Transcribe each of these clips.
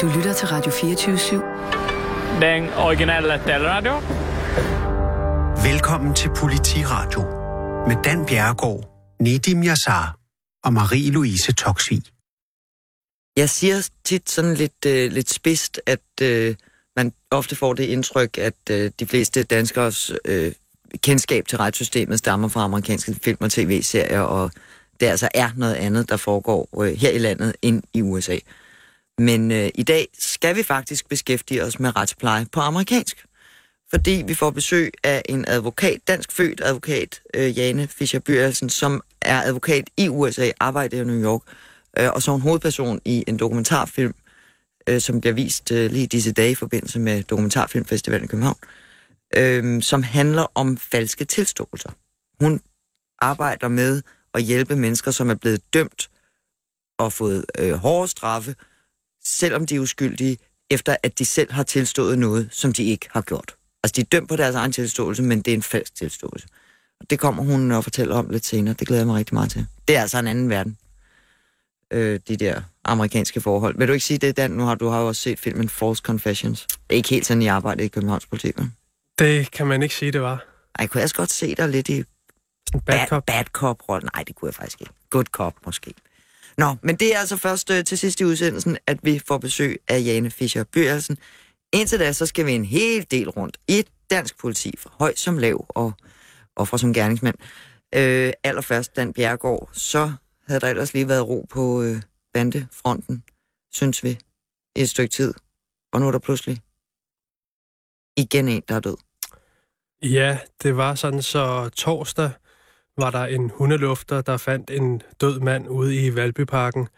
Du lytter til Radio 24-7. Den originale taleradio. Velkommen til Politiradio med Dan Bjerregaard, Nedim Yassar og Marie-Louise Toksvig. Jeg siger tit sådan lidt, øh, lidt spidst, at øh, man ofte får det indtryk, at øh, de fleste danskers øh, kendskab til retssystemet stammer fra amerikanske film og tv-serier, og det altså er noget andet, der foregår øh, her i landet end i USA. Men øh, i dag skal vi faktisk beskæftige os med retspleje på amerikansk. Fordi vi får besøg af en advokat, dansk født advokat, øh, Jane Fischer Byrelsen, som er advokat i USA, arbejder i New York, øh, og så en hovedperson i en dokumentarfilm, øh, som bliver vist øh, lige disse dage i forbindelse med Dokumentarfilmfestivalen i København, øh, som handler om falske tilståelser. Hun arbejder med at hjælpe mennesker, som er blevet dømt og fået øh, hårde straffe, selvom de er uskyldige, efter at de selv har tilstået noget, som de ikke har gjort. Altså, de er dømt på deres egen tilståelse, men det er en falsk tilståelse. Og det kommer hun og fortæller om lidt senere. Det glæder jeg mig rigtig meget til. Det er altså en anden verden, øh, de der amerikanske forhold. Vil du ikke sige det, Dan? Nu har du har jo også set filmen False Confessions. Det er ikke helt sådan, I arbejder i Københavns politi? Det kan man ikke sige, det var. Ej, kunne jeg også godt se dig lidt i En bad cop. bad cop -rolle? Nej, det kunne jeg faktisk ikke. Good cop, måske. Nå, men det er altså først øh, til sidst i udsendelsen, at vi får besøg af Jane Fischer Byrelsen. Indtil da, så skal vi en hel del rundt i dansk politi, fra høj som lav og, og fra som gerningsmand. Øh, allerførst, Dan Bjergård, så havde der ellers lige været ro på øh, bandefronten, synes vi, i et stykke tid. Og nu er der pludselig igen en, der er død. Ja, det var sådan, så torsdag var der en hundelufter, der fandt en død mand ude i Valbyparken.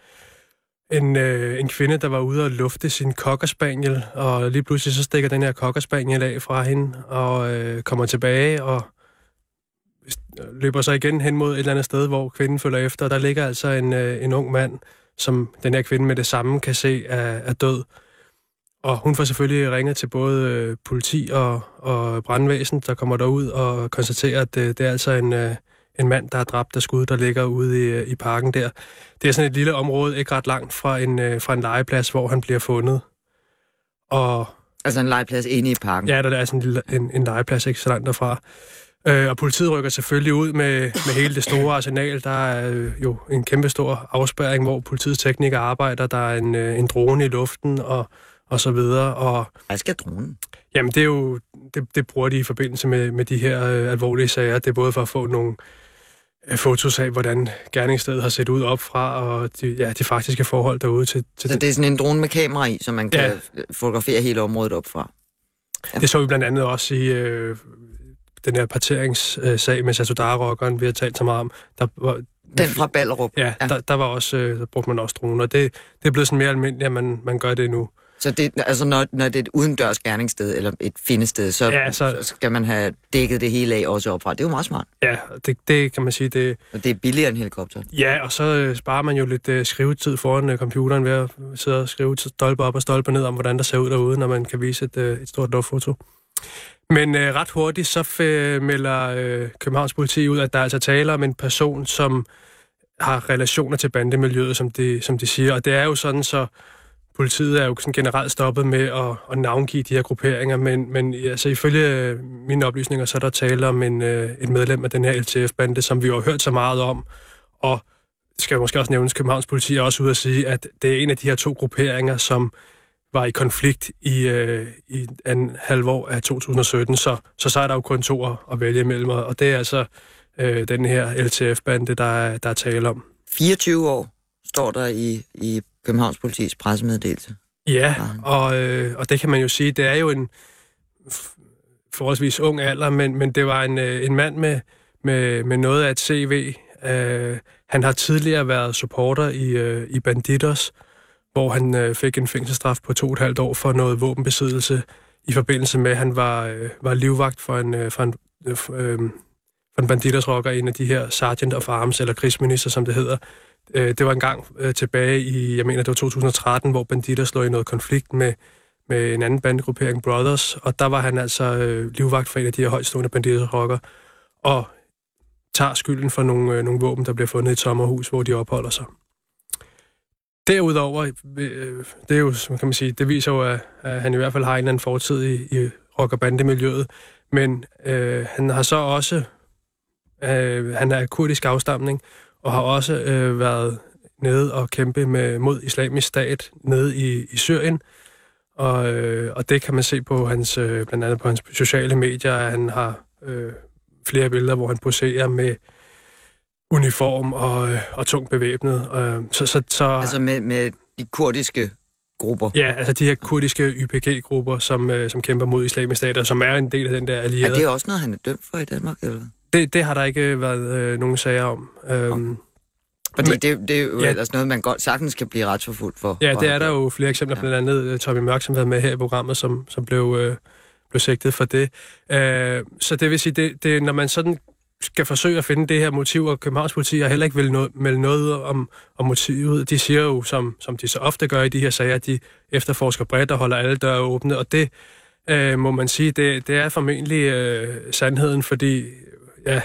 En, øh, en kvinde, der var ude og lufte sin kokkerspaniel, og lige pludselig så stikker den her kokkerspaniel af fra hende, og øh, kommer tilbage og øh, løber så igen hen mod et eller andet sted, hvor kvinden følger efter. Og der ligger altså en, øh, en ung mand, som den her kvinde med det samme kan se er, er død. Og hun får selvfølgelig ringet til både øh, politi og, og brandvæsen, der kommer derud og konstaterer, at det, det er altså en, øh, en mand, der er dræbt af skud, der ligger ude i, øh, i parken der. Det er sådan et lille område, ikke ret langt fra en, øh, fra en legeplads, hvor han bliver fundet. Og Altså en legeplads inde i parken. ja, der er sådan en, lille, en, en legeplads ikke så langt derfra. Øh, og politiet rykker selvfølgelig ud med, med hele det store arsenal. Der er øh, jo en kæmpe stor afspærring, hvor politiets teknikere arbejder. Der er en, øh, en drone i luften og, og så videre. Og Hvad skal dronen? Jamen, det er jo, det, det bruger de i forbindelse med, med de her øh, alvorlige sager. Det er både for at få nogle øh, fotos af, hvordan gerningsstedet har set ud op fra, og de, ja, de faktiske forhold derude til, til Så det er sådan en drone med kamera i, så man kan ja. fotografere hele området op fra. Det så vi blandt andet også i øh, den her parteringssag med Satudara-rockeren, vi har talt så meget om. Der, var, Den fra Ballerup. ja, ja. Der, der, var også, øh, der brugte man også droner. Det, det er blevet sådan mere almindeligt, at man, man gør det nu. Så det, altså når, når det er et udendørs gerningssted, eller et findested, så, Ja, så- så skal man have dækket det hele af også opfra. Det er jo meget smart. Ja, det, det kan man sige, det, Og det er billigere end helikopter. Ja, og så øh, sparer man jo lidt øh, skrivetid foran øh, computeren ved at sidde og skrive stolpe op og stolpe ned om, hvordan der ser ud derude, når man kan vise et, øh, et stort luftfoto. Men øh, ret hurtigt så f- melder øh, Københavns politi ud, at der er altså taler om en person, som har relationer til bandemiljøet, som de, som de siger. Og det er jo sådan, så politiet er jo sådan generelt stoppet med at, at navngive de her grupperinger, men, men altså, ifølge øh, mine oplysninger, så er der tale om en, øh, et medlem af den her LTF-bande, som vi jo har hørt så meget om, og skal måske også nævnes, Københavns politi er også ude at sige, at det er en af de her to grupperinger, som var i konflikt i, øh, i en halvår af 2017, så, så så er der jo kun to at, at vælge imellem, og det er altså øh, den her LTF-bande, der, der er tale om. 24 år står der i, i Københavns politis pressemeddelelse. Ja, og, øh, og det kan man jo sige, det er jo en forholdsvis ung alder, men, men det var en, øh, en mand med, med, med noget af et CV. Øh, han har tidligere været supporter i, øh, i Banditos, hvor han øh, fik en fængselsstraf på to og et halvt år for noget våbenbesiddelse i forbindelse med, at han var, øh, var livvagt for en, øh, for en, øh, for en Banditos rocker, en af de her Sergeant of Arms, eller krigsminister, som det hedder. Øh, det var en gang øh, tilbage i, jeg mener, det var 2013, hvor banditter slog i noget konflikt med, med en anden bandegruppering, Brothers, og der var han altså øh, livvagt for en af de her højstående Banditos rocker, og tager skylden for nogle, øh, nogle våben, der bliver fundet i et sommerhus, hvor de opholder sig. Derudover, øh, det er jo, som kan man sige, det viser jo, at, at han i hvert fald har en eller anden fortid i, i rock- og bandemiljøet, men øh, han har så også, øh, han er kurdisk afstamning, og har også øh, været nede og kæmpe med, mod islamisk stat nede i, i Syrien, og, øh, og det kan man se på hans, øh, blandt andet på hans sociale medier, at han har øh, flere billeder, hvor han poserer med uniform og, øh, og tungt bevæbnet. Øh, så, så, så, Altså med, med de kurdiske grupper. Ja, altså de her kurdiske YPG-grupper, som, øh, som kæmper mod islamisk stater, som er en del af den der Er allierede. det også noget, han er dømt for i Danmark? Eller? Det, det har der ikke været øh, nogen sager om. Øhm, Fordi Men- det, det er jo Ja. ellers noget, man godt sagtens kan blive retsforfulgt for. ja, det er der jo flere eksempler, Ja. blandt andet øh, Tommy Mørk, som har været med her i programmet, som, som blev, øh, blev sigtet for det. Øh, så det vil sige, det, det, når man sådan skal forsøge at finde det her motiv, og Københavns politi har heller ikke vil no- melde noget om, om motivet. De siger jo, som, som de så ofte gør i de her sager, at de efterforsker bredt og holder alle døre åbne, og det øh, må man sige, det, det er formentlig øh, sandheden, fordi ja,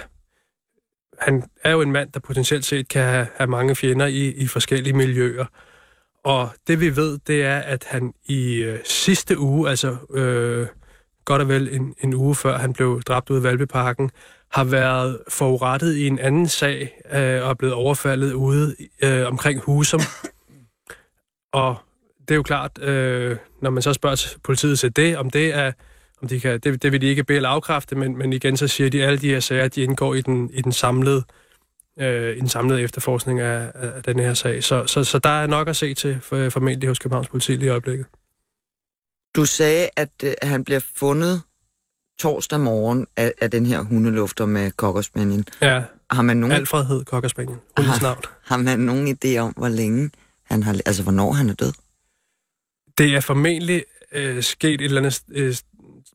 han er jo en mand, der potentielt set kan have, have mange fjender i, i forskellige miljøer. Og det vi ved, det er, at han i øh, sidste uge, altså øh, godt og vel en, en uge før han blev dræbt ude i Valbeparken, har været forurettet i en anden sag øh, og er blevet overfaldet ude øh, omkring Husum. Og det er jo klart, øh, når man så spørger politiet til det, om det er, om de kan, det, det vil de ikke bede eller afkræfte, men, men igen så siger de, at alle de her sager, de indgår i den, i den samlede øh, i den samlede efterforskning af, af den her sag. Så, så, så der er nok at se til for, formentlig hos Københavns politi lige i øjeblikket. Du sagde, at øh, han bliver fundet torsdag morgen af, af den her hundelufter med kokkerspaniel. Ja, Har man nogen, Alfred hed Kokkerspanien. Hundens navn. har man nogen idé om, hvor længe han har... Altså, hvornår han er død? Det er formentlig øh, sket et eller andet øh,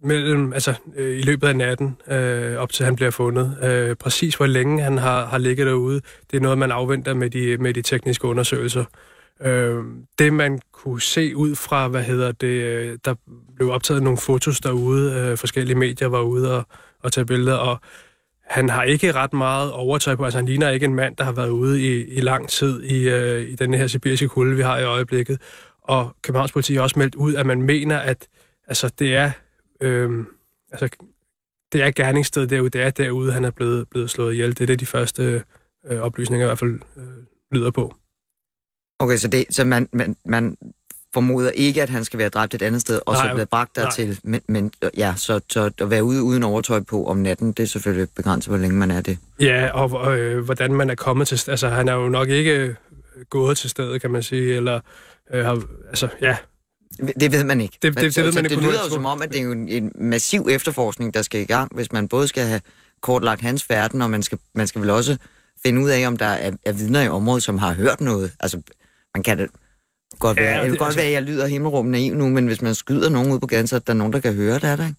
mellem, altså øh, i løbet af natten, øh, op til han bliver fundet. Øh, præcis hvor længe han har, har ligget derude, det er noget, man afventer med de, med de tekniske undersøgelser. Øh, det man kunne se ud fra, hvad hedder det, øh, der blev optaget nogle fotos derude, øh, forskellige medier var ude og, og tage billeder, og han har ikke ret meget overtøj på, altså han ligner ikke en mand, der har været ude i, i lang tid i, øh, i den her sibiriske kulde, vi har i øjeblikket. Og Københavns politi har også meldt ud, at man mener, at altså, det er øh, altså, det er gerningsstedet derude, det er derude, han er blevet, blevet slået ihjel. Det er det, de første øh, oplysninger i hvert fald øh, lyder på. Okay, så, det, så man, man, man formoder ikke, at han skal være dræbt et andet sted, og Nej, så bliver bragt dertil. Men, men ja, så, så at være ude uden overtøj på om natten, det er selvfølgelig begrænset, hvor længe man er det. Ja, og øh, hvordan man er kommet til... Altså, han er jo nok ikke øh, gået til stedet, kan man sige, eller øh, har... Altså, ja, Det ved man ikke. Det- det- det så, ved man så ikke det lyder jo som om, at det er jo en, en massiv efterforskning, der skal i gang, hvis man både skal have kortlagt hans færden, og man skal, man skal vel også finde ud af, om der er, er vidner i området, som har hørt noget. Altså, man kan det godt Ja, være, det, det- det godt altså- være, at jeg lyder himmelrum naiv nu, men hvis man skyder nogen ud på gaden, så er der nogen, der kan høre det, er der ikke?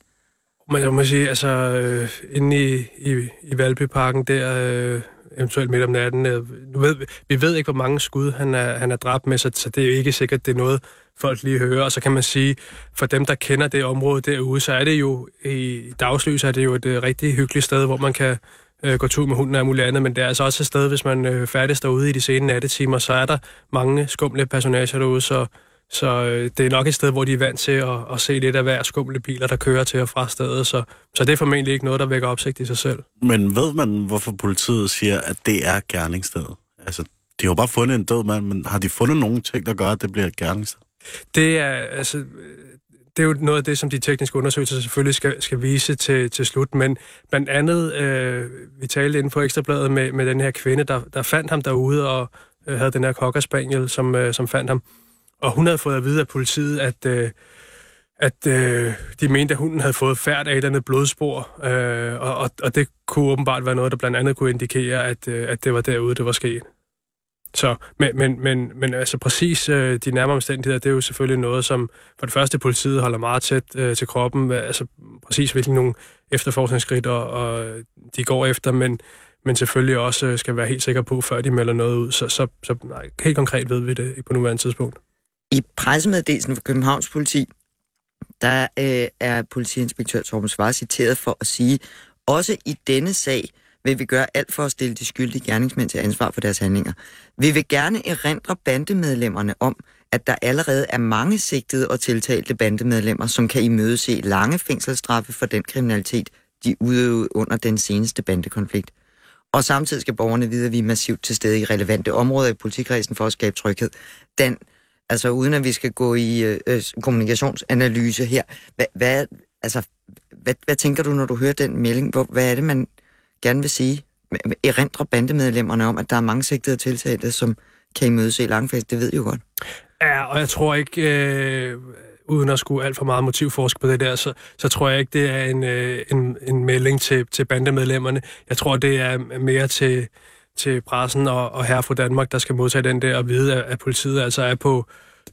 Men jeg må sige, altså, øh, inde i, i, i Valbyparken, der øh, eventuelt midt om natten, øh, nu ved, vi- vi ved ikke, hvor mange skud han er, han er dræbt med, så, så det er jo ikke sikkert, det er noget, folk lige hører. Og så kan man sige, for dem, der kender det område derude, så er det jo, i dagslys er det jo et øh, rigtig hyggeligt sted, hvor man kan øh, gå tur med hunden og muligt andet, men det er altså også et sted, hvis man øh, færdes derude i de sene nattetimer, så er der mange skumle personager derude, så, så øh, det er nok et sted, hvor de er vant til at, at se lidt af hver skumle biler, der kører til og fra stedet, så, så det er formentlig ikke noget, der vækker opsigt i sig selv. Men ved man, hvorfor politiet siger, at det er gerningsstedet? Altså, de har jo bare fundet en død mand, men har de fundet nogle ting, der gør, at det bliver et gerningssted? Det er, altså, det er jo noget af det, som de tekniske undersøgelser selvfølgelig skal, skal vise til, til slut, men blandt andet, øh, vi talte inden på Ekstrabladet med, med den her kvinde, der, der fandt ham derude og øh, havde den her kokkerspaniel, som, øh, som fandt ham. Og hun havde fået at vide af politiet, at, øh, at øh, de mente, at hunden havde fået færd af et eller andet blodspor, øh, og, og, og det kunne åbenbart være noget, der blandt andet kunne indikere, at, øh, at det var derude, det var sket. Så, men, men, men, men altså præcis øh, de nærmere omstændigheder, det er jo selvfølgelig noget, som for det første politiet holder meget tæt øh, til kroppen, hvad- altså præcis hvilke nogle efterforskningsskridt og, og de går efter, men, men selvfølgelig også øh, skal være helt sikre på, før de melder noget ud. Så, så, så nej, helt konkret ved vi det ikke på nuværende tidspunkt. I pressemeddelelsen for Københavns politi, der øh, er politiinspektør Torben Svare citeret for at sige, også i denne sag vil vi gøre alt for at stille de skyldige gerningsmænd til ansvar for deres handlinger. Vi vil gerne erindre bandemedlemmerne om, at der allerede er mange sigtede og tiltalte bandemedlemmer, som kan imødese lange fængselsstraffe for den kriminalitet, de udøvede under den seneste bandekonflikt. Og samtidig skal borgerne vide, at vi er massivt til stede i relevante områder i politikredsen for at skabe tryghed. Den, altså uden at vi skal gå i øh, kommunikationsanalyse her, hvad, hvad, altså, hvad, hvad tænker du, når du hører den melding? Hvor, hvad er det, man gerne vil sige? Erindre bandemedlemmerne om, at der er mange sigtede tiltalte, som kan imødese langfest, det ved I jo godt. Ja, og jeg tror ikke, øh, uden at skulle alt for meget motivforske på det der, så, så tror jeg ikke, det er en, øh, en, en melding til, til bandemedlemmerne. Jeg tror, det er mere til, til pressen og, og herre fra Danmark, der skal modtage den der og vide, at, at politiet altså er på,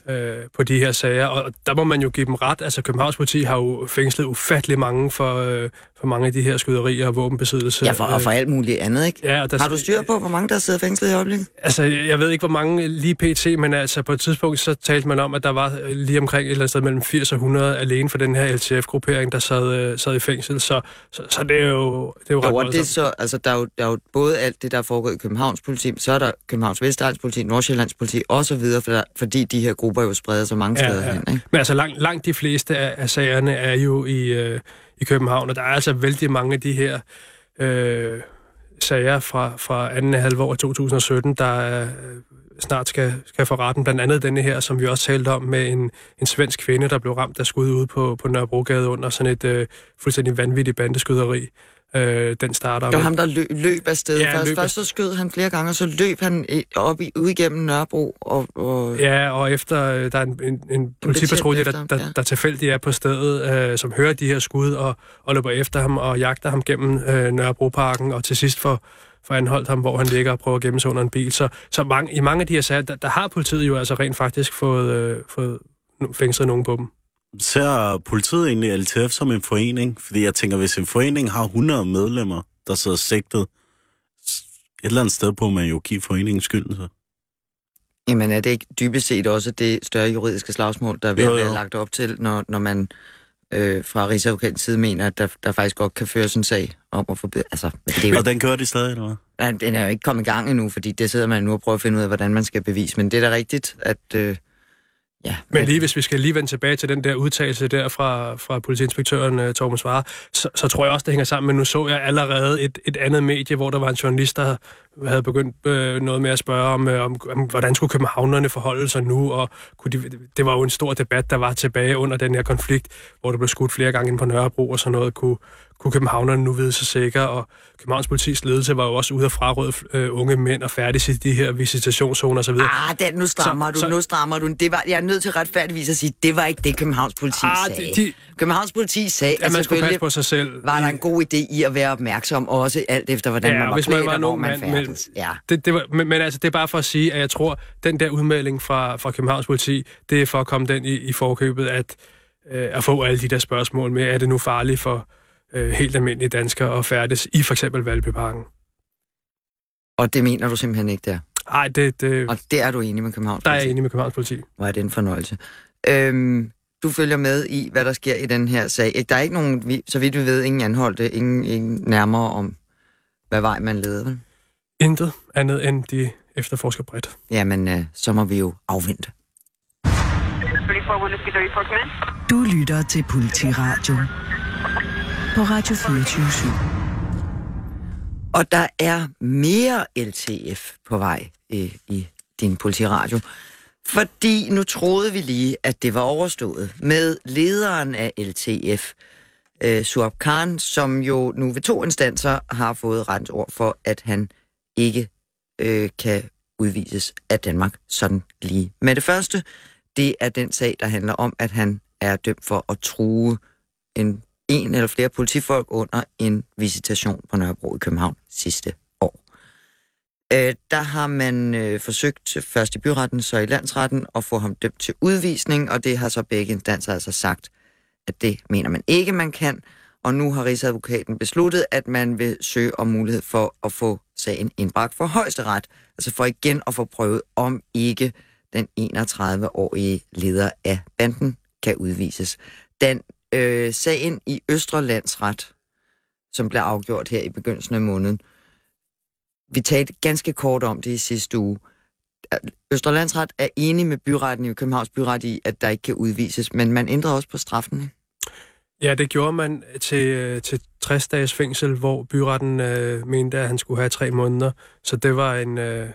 øh, på de her sager. Og der må man jo give dem ret. Altså Københavns politi har jo fængslet ufattelig mange for, øh, for mange af de her skyderier og våbenbesiddelse. Ja, for, og for alt muligt andet, ikke? Ja, og der, Har du styr på, hvor mange der sidder fængslet i øjeblikket? Altså, jeg ved ikke, hvor mange lige pt, men altså på et tidspunkt, så talte man om, at der var lige omkring et eller andet sted mellem 80 og 100 alene for den her LTF-gruppering, der sad, øh, sad i fængsel. Så, så, så det er jo, det er jo ret Jo, det så, altså, der er, jo, der er jo både alt det, der er foregået i Københavns politi, så er der Københavns Vestegns politi, Nordsjællands politi og så videre, for der, fordi de her grupper jo spreder sig mange steder hen, ikke? Men altså langt, langt de fleste af, af sagerne er jo i, øh, i København, og der er altså vældig mange af de her øh, sager fra, fra anden halvår af 2017, der øh, snart skal, skal få retten. Blandt andet denne her, som vi også talte om, med en, en svensk kvinde, der blev ramt af skud ude på, på Nørrebrogade under sådan et øh, fuldstændig vanvittigt bandeskyderi. Øh, den starter Det var med- ham, der løb, løb afsted. Ja, først, løb først så skød han flere gange, og så løb han op i, ud igennem Nørrebro. Og, og, Ja, og efter øh, der er en, en, en politipatrulje, der, der, ja. der tilfældigt er på stedet, øh, som hører de her skud og, og løber efter ham og jagter ham gennem øh, Nørrebroparken, og til sidst får, får anholdt ham, hvor han ligger og prøver at gemme sig under en bil. Så, så mange, i mange af de her sager, der, der har politiet jo altså rent faktisk fået, øh, fået fængslet nogen på dem. Ser politiet egentlig LTF som en forening? Fordi jeg tænker, hvis en forening har 100 medlemmer, der sidder sigtet, et eller andet sted på man jo give foreningen skylden så. Jamen er det ikke dybest set også det større juridiske slagsmål, der vil Jo, lagt op til, når, når man øh, fra Rigsadvokatens side mener, at der, der faktisk godt kan føres en sag om at forbyde... Altså, det er jo, Og den kører de stadig, eller hvad? Ja, den er jo ikke kommet i gang endnu, fordi det sidder man nu og prøver at finde ud af, hvordan man skal bevise. Men det er da rigtigt, at... Øh, ja, Men lige hvis vi skal lige vende tilbage til den der udtalelse der fra, fra politiinspektøren uh, Torben Svare, så, så tror jeg også, det hænger sammen med, nu så jeg allerede et, et andet medie, hvor der var en journalist, der havde begyndt øh, noget med at spørge om, øh, om, om, hvordan skulle københavnerne forholde sig nu, og kunne de, det var jo en stor debat, der var tilbage under den her konflikt, hvor der blev skudt flere gange ind på Nørrebro og sådan noget, kunne, kunne københavnerne nu vide sig sikre, og Københavns politis ledelse var jo også ude at fraråde øh, unge mænd og færdige i de her visitationszoner osv. Ah, den, nu strammer Så- du, så- nu strammer du. Det var, jeg er nødt til retfærdigvis at sige, det var ikke det, Københavns politi Ah, sagde. de- de- Københavns politi sagde, at man skulle passe på sig selv. var der en god idé i at være opmærksom, også alt efter, hvordan Ja, man var hvis man var og en hvor ung man mand, men- færdes. Ja. Det, det var, men, men altså, det er bare for at sige, at jeg tror, den der udmelding fra, fra Københavns politi, det er for at komme den i, i forkøbet, at, øh, at få alle de der spørgsmål med, er det nu farligt for øh, helt almindelige danskere at færdes i for eksempel Valbyparken? Og det mener du simpelthen ikke der. Nej, det, det, Og det er du enig med Københavns der er jeg politi. enig med Københavns politi. Hvor er det en fornøjelse. Øhm, du følger med i, hvad der sker i den her sag. Der er ikke nogen, så vidt vi ved, ingen anholdte, ingen, ingen nærmere om, hvad vej man leder. vel? Intet andet end de efterforsker bredt. Jamen, øh, så må vi jo afvente. Du lytter til Politiradio på Radio 24 Og der er mere LTF på vej øh, i din politiradio. Fordi nu troede vi lige, at det var overstået med lederen af LTF, øh, Suab Khan, som jo nu ved to instanser har fået rent ord for, at han ikke øh, kan udvises af Danmark sådan lige. Men det første, det er den sag, der handler om, at han er dømt for at true en, en eller flere politifolk under en visitation på Nørrebro i København sidste år. Øh, der har man øh, forsøgt først i byretten, så i landsretten at få ham dømt til udvisning, og det har så begge instanser altså sagt, at det mener man ikke, man kan. Og nu har Rigsadvokaten besluttet, at man vil søge om mulighed for at få sagen indbragt for højesteret. Altså for igen at få prøvet, om ikke den 31-årige leder af banden kan udvises. Den øh, sagen i Østre Landsret, som blev afgjort her i begyndelsen af måneden, vi talte ganske kort om det i sidste uge. Østre Landsret er enig med byretten i Københavns Byret i, at der ikke kan udvises, men man ændrede også på straffen. Ja, det gjorde man til, øh, til 60 dages fængsel, hvor byretten øh, mente, at han skulle have tre måneder. Så det var en, øh,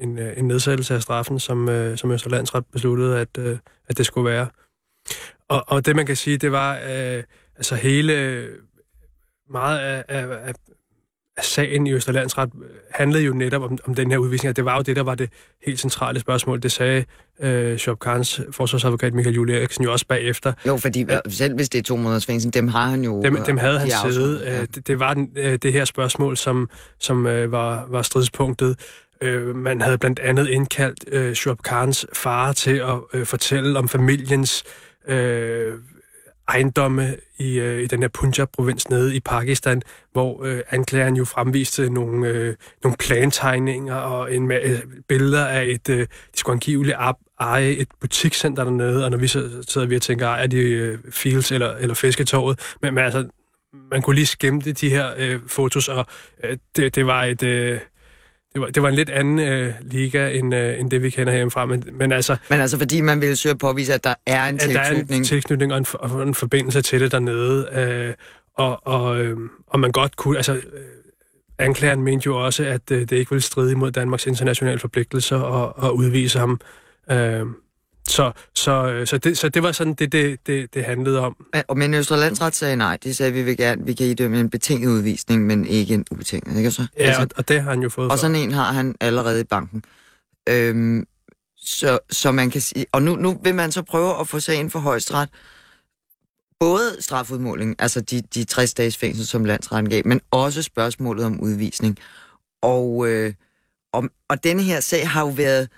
en, øh, en nedsættelse af straffen, som, øh, som Østerlandsret besluttede, at, øh, at det skulle være. Og, og det man kan sige, det var øh, altså hele meget af, af, af sagen i Østerlandsret handlede jo netop om, om den her udvisning, og det var jo det, der var det helt centrale spørgsmål. Det sagde øh, Shop Karns forsvarsadvokat Michael Julie Eriksen jo også bagefter. Jo, fordi ja. selv hvis det er to måneders fængsel, dem har han jo... Dem, dem havde han siddet. Ja. Øh, det, det var den, øh, det her spørgsmål, som, som øh, var, var stridspunktet. Øh, man havde blandt andet indkaldt øh, Shop Karns far til at øh, fortælle om familiens øh, Øh, ejendomme i, øh, i den her Punjab-provins nede i Pakistan, hvor øh, anklageren jo fremviste nogle, øh, nogle plantegninger og en øh, billeder af et, øh, de skulle angiveligt eje et butikscenter dernede, og når vi så sidder vi og tænker, er det øh, Fields eller, eller Fisketorvet, men, men altså, man kunne lige skæmme de her øh, fotos, og øh, det, det var et... Øh, det var, det var en lidt anden øh, liga, end, øh, end det, vi kender herhjemmefra. Men, men, altså, men altså, fordi man vil søge at påvise, at der er en at tilknytning. der er en tilknytning og en, og en forbindelse til det dernede. Øh, og, og, øh, og man godt kunne... Altså, øh, anklageren mente jo også, at øh, det ikke ville stride imod Danmarks internationale forpligtelser at, at udvise ham. Øh, så, så, så, det, så det var sådan, det, det, det, det handlede om. Men Østerlandsret sagde nej. De sagde, at vi vil gerne, vi kan idømme en betinget udvisning, men ikke en ubetinget, ikke så? Ja, altså, og, og det har han jo fået Og sådan en har han allerede i banken. Øhm, så, så man kan sige... Og nu, nu vil man så prøve at få sagen for højesteret. Både strafudmåling, altså de, de 60 dages fængsel, som landsretten gav, men også spørgsmålet om udvisning. Og, øh, og, og denne her sag har jo været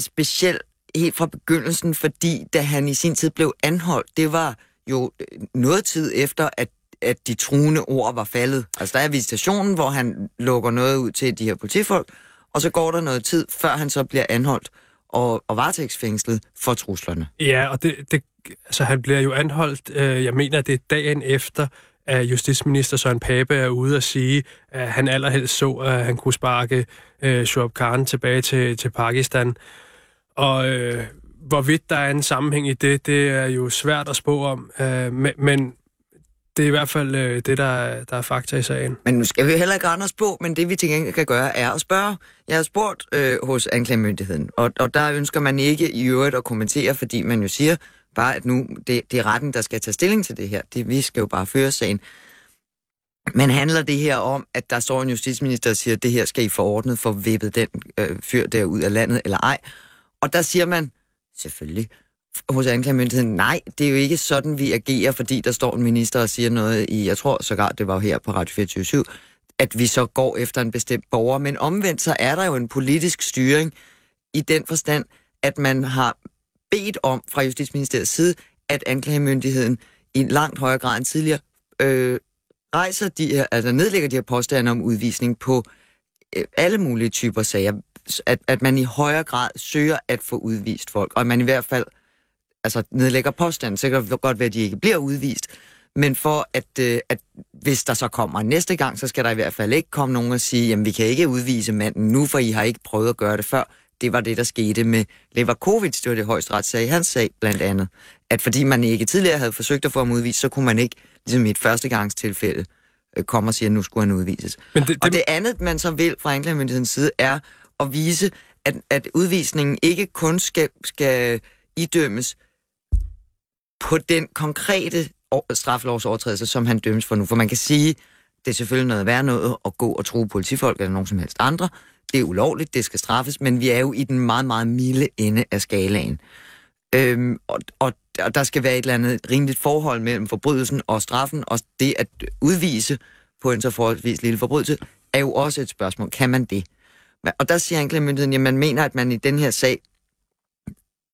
speciel helt fra begyndelsen, fordi da han i sin tid blev anholdt, det var jo øh, noget tid efter, at, at de truende ord var faldet. Altså der er visitationen, hvor han lukker noget ud til de her politifolk, og så går der noget tid, før han så bliver anholdt og, og varetægtsfængslet for truslerne. Ja, og det, det, altså, han bliver jo anholdt, øh, jeg mener, det er dagen efter, at justitsminister Søren Pape er ude og sige, at han allerhelst så, at han kunne sparke øh, Shoaib Khan tilbage til, til Pakistan. Og øh, hvorvidt der er en sammenhæng i det, det er jo svært at spå om. Øh, men, men det er i hvert fald øh, det, der er, der er fakta i sagen. Men nu skal vi heller ikke andre spå, på, men det vi til gengæld kan gøre, er at spørge. Jeg har spurgt øh, hos anklagemyndigheden, og, og der ønsker man ikke i øvrigt at kommentere, fordi man jo siger bare, at nu det, det er retten, der skal tage stilling til det her. Det, vi skal jo bare føre sagen. Men handler det her om, at der står en justitsminister og siger, at det her skal I forordnet for vippet den øh, fyr der ud af landet, eller ej? Og der siger man, selvfølgelig, hos anklagemyndigheden, nej, det er jo ikke sådan, vi agerer, fordi der står en minister og siger noget i, jeg tror sågar, det var her på Radio 24 at vi så går efter en bestemt borger. Men omvendt, så er der jo en politisk styring i den forstand, at man har bedt om fra Justitsministeriets side, at anklagemyndigheden i en langt højere grad end tidligere øh, rejser de her, altså nedlægger de her påstande om udvisning på øh, alle mulige typer sager at, at man i højere grad søger at få udvist folk, og at man i hvert fald altså, nedlægger påstanden. Så kan det godt være, at de ikke bliver udvist, men for at, øh, at hvis der så kommer næste gang, så skal der i hvert fald ikke komme nogen og sige, jamen vi kan ikke udvise manden nu, for I har ikke prøvet at gøre det før. Det var det, der skete med Leverkovic, det var det højst ret sag i hans sag blandt andet. At fordi man ikke tidligere havde forsøgt at få ham udvist, så kunne man ikke, ligesom i et førstegangstilfælde, øh, komme og sige, at nu skulle han udvises. Men det, det... Og det andet, man så vil fra anklagemyndighedens side, er at vise, at, at udvisningen ikke kun skal, skal idømmes på den konkrete straffelovsovertrædelse, som han dømmes for nu. For man kan sige, det er selvfølgelig noget værd noget at gå og tro politifolk eller nogen som helst andre. Det er ulovligt, det skal straffes, men vi er jo i den meget, meget milde ende af skalaen. Øhm, og, og, og der skal være et eller andet rimeligt forhold mellem forbrydelsen og straffen, og det at udvise på en så forholdsvis lille forbrydelse, er jo også et spørgsmål. Kan man det? Og der siger anklagemyndigheden, at man mener, at man i den her sag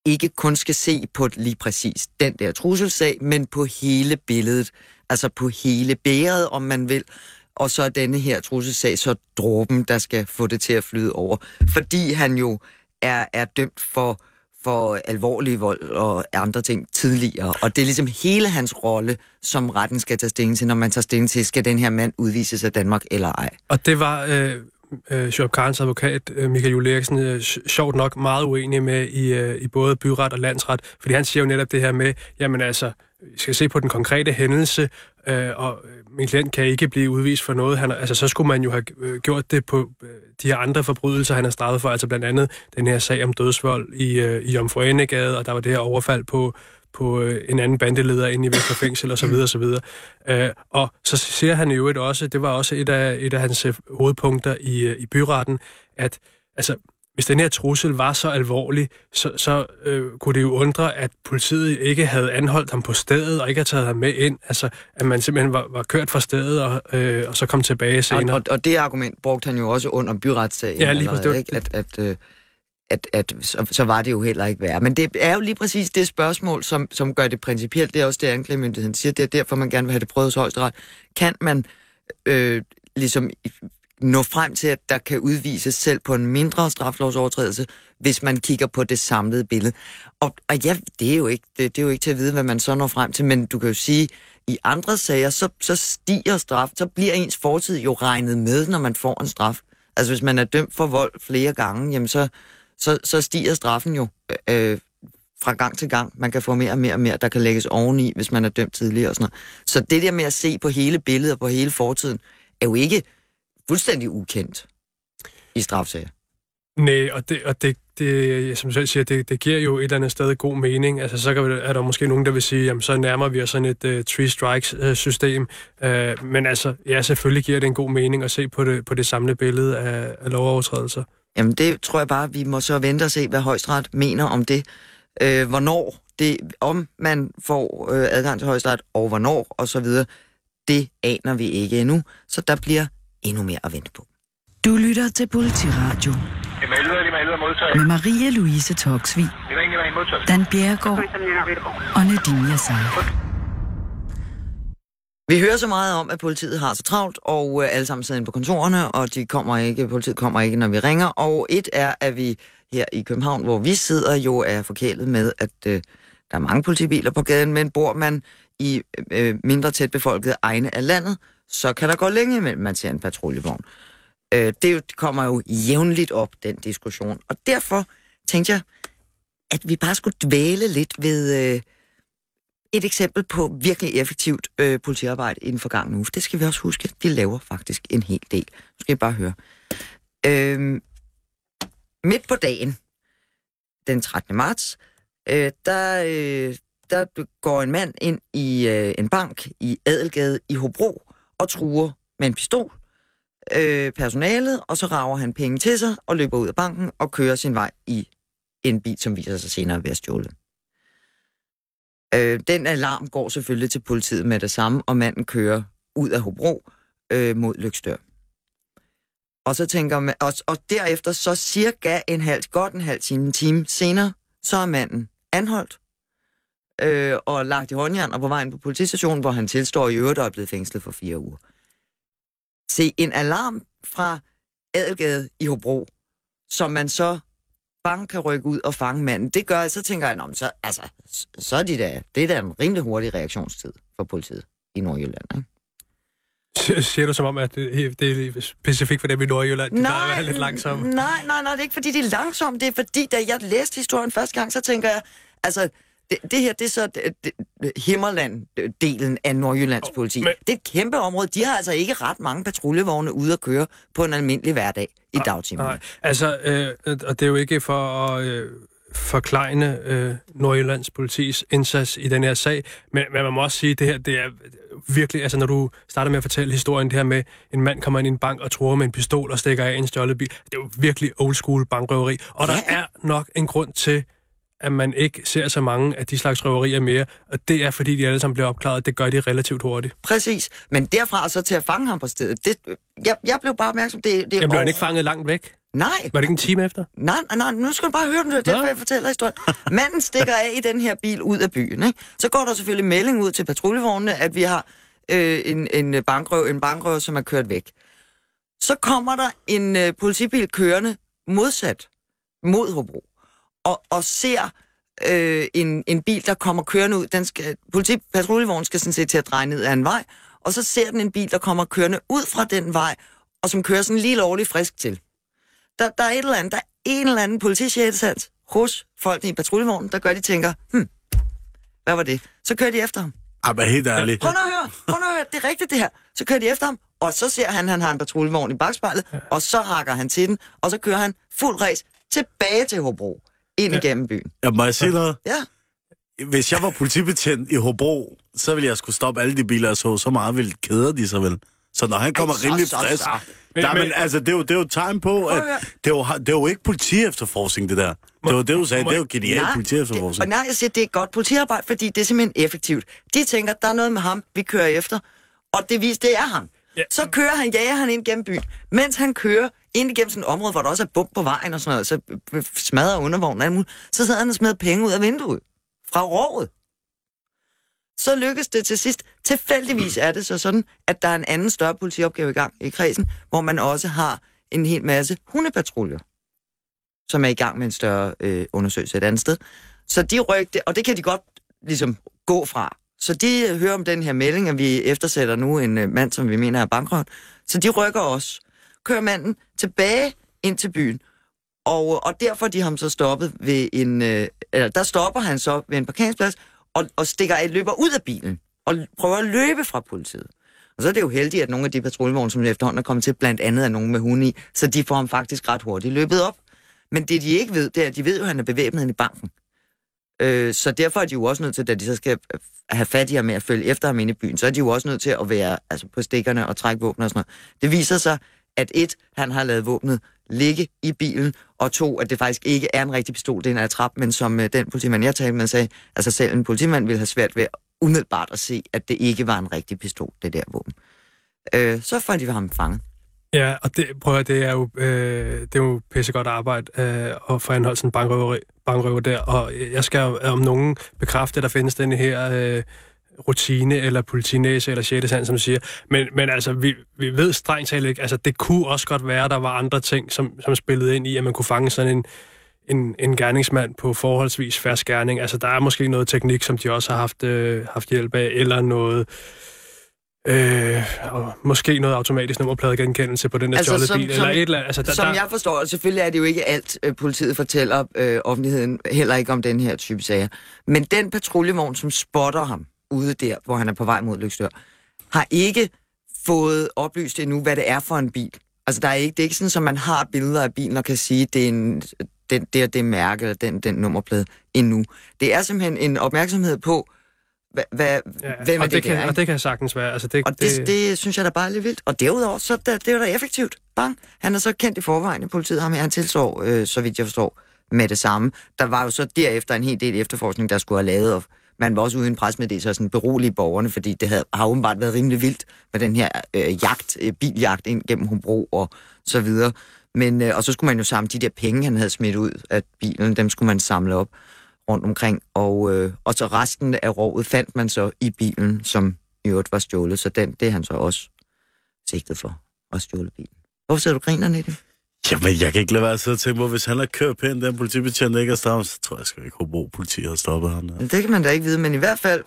ikke kun skal se på lige præcis den der trusselsag, men på hele billedet, altså på hele bæret, om man vil. Og så er denne her trusselsag så dråben, der skal få det til at flyde over. Fordi han jo er, er dømt for, for alvorlig vold og andre ting tidligere. Og det er ligesom hele hans rolle, som retten skal tage stilling til, når man tager stilling til, skal den her mand udvises af Danmark eller ej. Og det var... Øh øh, Sjøb Karens advokat, øh, Michael Jule Eriksen, øh, sjovt nok meget uenig med i, øh, i både byret og landsret, fordi han siger jo netop det her med, jamen altså, vi skal se på den konkrete hændelse, øh, og øh, min klient kan ikke blive udvist for noget. Han, altså, så skulle man jo have øh, gjort det på øh, de her andre forbrydelser, han er straffet for, altså blandt andet den her sag om dødsvold i, øh, i Omforenegade, og der var det her overfald på, på øh, en anden bandeleder inde i Vestre Fængsel og så videre, og så videre. Øh, og så siger han jo et også, det var også et af, et af hans øh, hovedpunkter i, øh, i byretten, at altså, hvis den her trussel var så alvorlig, så, så øh, kunne det jo undre, at politiet ikke havde anholdt ham på stedet og ikke havde taget ham med ind. Altså, at man simpelthen var, var kørt fra stedet og, øh, og så kom tilbage senere. Og, og, og det argument brugte han jo også under byretssagen. Ja, lige præcis. Ikke? At, at, øh, at, at så, så var det jo heller ikke værd. Men det er jo lige præcis det spørgsmål, som, som gør det principielt. Det er også det, anklagemyndigheden siger. Det er derfor, man gerne vil have det prøvet hos højesteret. Kan man øh, ligesom nå frem til, at der kan udvises selv på en mindre straflovsovertrædelse, hvis man kigger på det samlede billede. Og, og ja, det er, jo ikke, det, det er jo ikke til at vide, hvad man så når frem til, men du kan jo sige, i andre sager, så, så stiger straf, så bliver ens fortid jo regnet med, når man får en straf. Altså hvis man er dømt for vold flere gange, jamen så, så, så stiger straffen jo øh, øh, fra gang til gang. Man kan få mere og mere og mere, der kan lægges oveni, hvis man er dømt tidligere og sådan noget. Så det der med at se på hele billedet og på hele fortiden, er jo ikke fuldstændig ukendt i strafsager. Nej, og det, og det, det som du selv siger, det, det giver jo et eller andet sted god mening. Altså, så kan, er der måske nogen, der vil sige, jamen, så nærmer vi os sådan et uh, three strikes-system. Øh, uh, uh, men altså, ja, selvfølgelig giver det en god mening at se på det, på det samlede billede af, af lovovertrædelser. Jamen, det tror jeg bare, vi må så vente og se, hvad højstret mener om det. Uh, hvornår det, om man får uh, adgang til højstret, og hvornår, og så videre, det aner vi ikke endnu. Så der bliver endnu mere at vente på. Du lytter til Politiradio med Maria Louise Toksvig, Dan Bjergård og Nadine Yassar. Vi hører så meget om, at politiet har så travlt, og øh, alle sammen sidder inde på kontorerne, og de kommer ikke, politiet kommer ikke, når vi ringer. Og et er, at vi her i København, hvor vi sidder, jo er forkælet med, at øh, der er mange politibiler på gaden, men bor man i øh, øh mindre tæt befolkede egne af landet, så kan der gå længe imellem, man ser en patruljevogn. Øh, det kommer jo jævnligt op, den diskussion. Og derfor tænkte jeg, at vi bare skulle dvæle lidt ved øh, et eksempel på virkelig effektivt øh, politiarbejde inden for gangen uge. Det skal vi også huske. De laver faktisk en hel del. Nu skal I bare høre. Øh, midt på dagen, den 13. marts, øh, der, øh, der går en mand ind i øh, en bank i Adelgade i Hobro og truer med en pistol øh, personalet, og så rager han penge til sig og løber ud af banken og kører sin vej i en bil, som viser sig senere at være stjålet. Øh, den alarm går selvfølgelig til politiet med det samme, og manden kører ud af Hobro øh, mod Lykstør. Og så tænker man, og, og derefter så cirka en halv, godt en halv time, en time senere, så er manden anholdt øh, og lagt i håndjern og på vejen på politistationen, hvor han tilstår i øvrigt og er blevet fængslet for fire uger. Se, en alarm fra Adelgade i Hobro, som man så bare kan rykke ud og fange manden, det gør, så tænker jeg, så, altså, så er de da, det er da en rimelig hurtig reaktionstid for politiet i Nordjylland, ikke? Siger du som om, at det, det er specifikt for dem i Nordjylland? De nej, er lidt langsomme. Nej, nej, nej, det er ikke fordi, de er langsomme. Det er fordi, da jeg læste historien første gang, så tænker jeg, altså, det, det her, det er så Himmerland-delen af Nordjyllands oh, politi. Men... Det er et kæmpe område. De har altså ikke ret mange patruljevogne ude at køre på en almindelig hverdag i ah, dagtimerne. Nej, altså, øh, og det er jo ikke for at... Øh forklejne øh, Nordjyllands politis indsats i den her sag, men, men man må også sige, at det her, det er virkelig, altså når du starter med at fortælle historien, det her med, en mand kommer ind i en bank og tror med en pistol og stikker af en stjålet bil, det er jo virkelig old school bankrøveri, og ja. der er nok en grund til, at man ikke ser så mange af de slags røverier mere, og det er, fordi de alle sammen bliver opklaret. Det gør de relativt hurtigt. Præcis. Men derfra så til at fange ham på stedet, det, jeg, jeg blev bare opmærksom. Det, det Jamen, blev han ikke fanget langt væk? Nej. Var det ikke en time efter? Nej, nej, nej, nu skal du bare høre den, det er derfor, jeg fortæller historien. Manden stikker af i den her bil ud af byen. Ikke? Så går der selvfølgelig melding ud til patruljevognene, at vi har øh, en, en, bankrøv, en bankrøv, som er kørt væk. Så kommer der en øh, politibil kørende modsat mod Hobro og, og ser øh, en, en bil, der kommer kørende ud. Den skal, politi, patruljevognen skal sådan set til at dreje ned ad en vej, og så ser den en bil, der kommer kørende ud fra den vej, og som kører sådan lige lovligt frisk til. Der, der er et eller andet, der er en eller anden politichefsats hos folkene i patruljevognen, der gør, de tænker, hm, hvad var det? Så kører de efter ham. Ej, men helt ærligt. Prøv at høre, prøv at høre, det er rigtigt det her. Så kører de efter ham, og så ser han, at han har en patruljevogn i bagspejlet, og så hakker han til den, og så kører han fuld race tilbage til Hobro, ind ja. igennem byen. Ja, må jeg sige noget? Ja. Hvis jeg var politibetjent i Hobro, så ville jeg skulle stoppe alle de biler, jeg så. Så meget ville keder de sig vel. Så når han kommer Ej, så, rimelig så, frisk... Men, Men- men, men- altså, det er, jo, det er jo et tegn på, at det er, jo, det er jo ikke politiefterforskning, det der. Det var det, du sagde. Det er jo genialt politiefterforskning. nej, jeg siger, det er godt politiarbejde, fordi det er simpelthen effektivt. De tænker, der er noget med ham, vi kører efter, og det viser, det er ham. Ja. Så kører han, jager han ind gennem byen, mens han kører ind igennem sådan et område, hvor der også er bump på vejen og sådan noget, så øh, øh, smadrer undervognen og alt muligt. Så sad han og smed penge ud af vinduet fra rovet. Så lykkes det til sidst. Tilfældigvis er det så sådan, at der er en anden større politiopgave i gang i kredsen, hvor man også har en hel masse hundepatruljer, som er i gang med en større øh, undersøgelse et andet sted. Så de rygte, og det kan de godt ligesom gå fra. Så de øh, hører om den her melding, at vi eftersætter nu en øh, mand, som vi mener er bankrøven. Så de rykker også. Kører manden tilbage ind til byen. Og, og derfor de ham så stoppet ved en... Øh, eller der stopper han så ved en parkeringsplads og, og stikker af, løber ud af bilen og prøver at løbe fra politiet. Og så er det jo heldigt, at nogle af de patruljevogne, som efterhånden er kommet til, blandt andet er nogen med hunde i, så de får ham faktisk ret hurtigt løbet op. Men det, de ikke ved, det er, at de ved jo, at han er bevæbnet i banken. Øh, så derfor er de jo også nødt til, da de så skal have fat i ham med at følge efter ham inde i byen, så er de jo også nødt til at være altså, på stikkerne og trække våben og sådan noget. Det viser sig, at et, han har lavet våbnet ligge i bilen, og to, at det faktisk ikke er en rigtig pistol, det er en attrap, men som øh, den politimand, jeg talte med, sagde, altså selv en politimand ville have svært ved umiddelbart at se, at det ikke var en rigtig pistol, det der våben. Øh, så fandt de ham fanget. Ja, og det, prøv at, det er jo, øh, det er jo pissegodt arbejde øh, at få anholdt sådan en bankrøver, bankrøver der, og jeg skal om nogen bekræfte, at der findes den her øh, rutine, eller politinæse, eller 6. sand, som siger. Men, men altså, vi, vi ved strengt talt ikke, altså det kunne også godt være, at der var andre ting, som, som spillede ind i, at man kunne fange sådan en, en, en gerningsmand på forholdsvis færdig gerning. Altså, der er måske noget teknik, som de også har haft, øh, haft hjælp af, eller noget... Øh, og måske noget automatisk nummerpladegenkendelse på den der altså, som- bil, som- eller et eller andet. Altså, der, Som der, jeg forstår, og selvfølgelig er det jo ikke alt, øh, politiet fortæller øh, offentligheden, heller ikke om den her type sager. Men den patruljevogn, som spotter ham ude der, hvor han er på vej mod Lykstør, har ikke fået oplyst endnu, hvad det er for en bil. Altså, der er ikke, det er ikke sådan, at man har billeder af bilen og kan sige, det er en, den, det er det mærke, eller den, den nummerplade endnu. Det er simpelthen en opmærksomhed på, hvad, hvad, ja, hvem er og det, det, kan, der, og det kan sagtens være. Altså, det, og det, det synes jeg da bare er lidt vildt. Og derudover, så der, det er da effektivt. Bang. Han er så kendt i forvejen i politiet. Ham her, han tilsår, øh, så vidt jeg forstår, med det samme. Der var jo så derefter en hel del efterforskning, der skulle have lavet, og man var også uden i en presmeddelelse og sådan berolige borgerne, fordi det havde, har åbenbart været rimelig vildt med den her øh, jagt, øh, biljagt ind gennem Hobro og så videre. Men, øh, og så skulle man jo samle de der penge, han havde smidt ud af bilen, dem skulle man samle op rundt omkring. Og, øh, og så resten af rovet fandt man så i bilen, som i øvrigt var stjålet. Så den, det er han så også sigtet for at stjåle bilen. Hvorfor sidder du griner, Nitte? Jamen, jeg kan ikke lade være at sidde og tænke på, hvis han har kørt pænt, den politibetjent ikke har stoppet, så tror jeg sgu ikke, Hobro politi har stoppet ham. Der. Det kan man da ikke vide, men i hvert fald,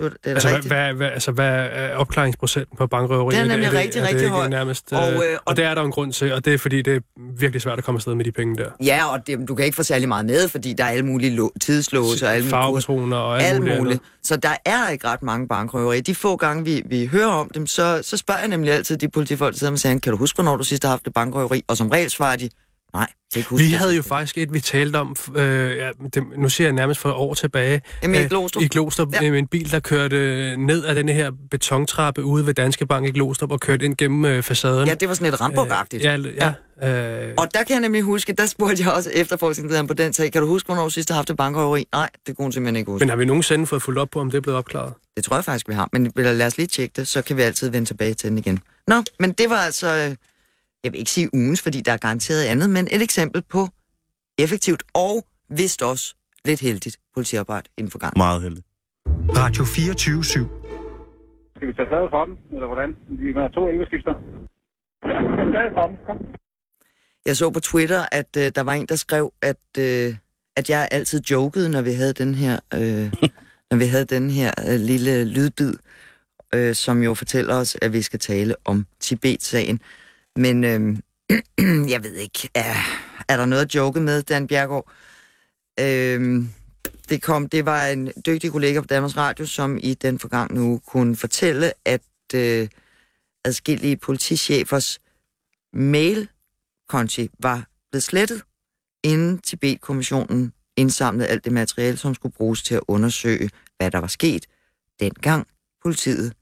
det er, det er Altså, rigtigt. hvad, hvad, altså, hvad er opklaringsprocenten på bankrøveri? Den er nemlig det- rigtig, er det rigtig høj. Nærmest, Og, og, øh, øh, og- og det er der en grund til, og det er fordi, det er virkelig svært at komme afsted med de penge der. Ja, og det, du kan ikke få særlig meget med, fordi der er alle mulige tidslåse og alle mulige og alt, muligt. Så der er ikke ret mange bankrøverier. De få gange, vi, vi hører om dem, så, så spørger jeg nemlig altid de politifolk, der sidder og siger, kan du huske, hvornår du sidst har haft et bankrøveri? Og som regel svarer de, nej, ikke huske Vi det havde jo sidste." faktisk et, vi talte om, øh, ja, det, nu siger jeg nærmest for et år tilbage, Jamen, i øh, Glostrup. i Glostrup Ja. med en bil, der kørte ned ad den her betontrappe ude ved Danske Bank i Glostrup og kørte ind gennem øh, facaden. Ja, det var sådan lidt rambogagtigt. Ja, ja. Øh, Og der kan jeg nemlig huske, der spurgte jeg også efterforskningslederen på den sag, kan du huske, hvornår du sidst har haft et bankrøveri? Nej, det kunne hun simpelthen ikke huske. men har vi nogensinde fået fuldt op på, om det er blevet opklaret? Det tror jeg faktisk, vi har. Men lad os lige tjekke det, så kan vi altid vende tilbage til den igen. Nå, men det var altså, øh, jeg vil ikke sige ugens, fordi der er garanteret andet, men et eksempel på effektivt og vist også lidt heldigt politiarbejde inden for gang. Meget heldigt. Radio 24 Skal vi tage fladet for dem, eller hvordan? Vi har to elveskifter. Jeg så på Twitter, at øh, der var en, der skrev, at, øh, at jeg altid jokede, når vi havde den her, øh, når vi havde den her øh, lille lydbid, øh, som jo fortæller os, at vi skal tale om Tibet-sagen. Men øhm, jeg ved ikke, er, er der noget at joke med, Dan Bjergård? Øhm, det, kom, det var en dygtig kollega på Danmarks Radio, som i den forgangne uge kunne fortælle, at øh, adskillige politichefers mailkonti var blevet slettet, inden Tibet-kommissionen indsamlede alt det materiale, som skulle bruges til at undersøge, hvad der var sket, dengang politiet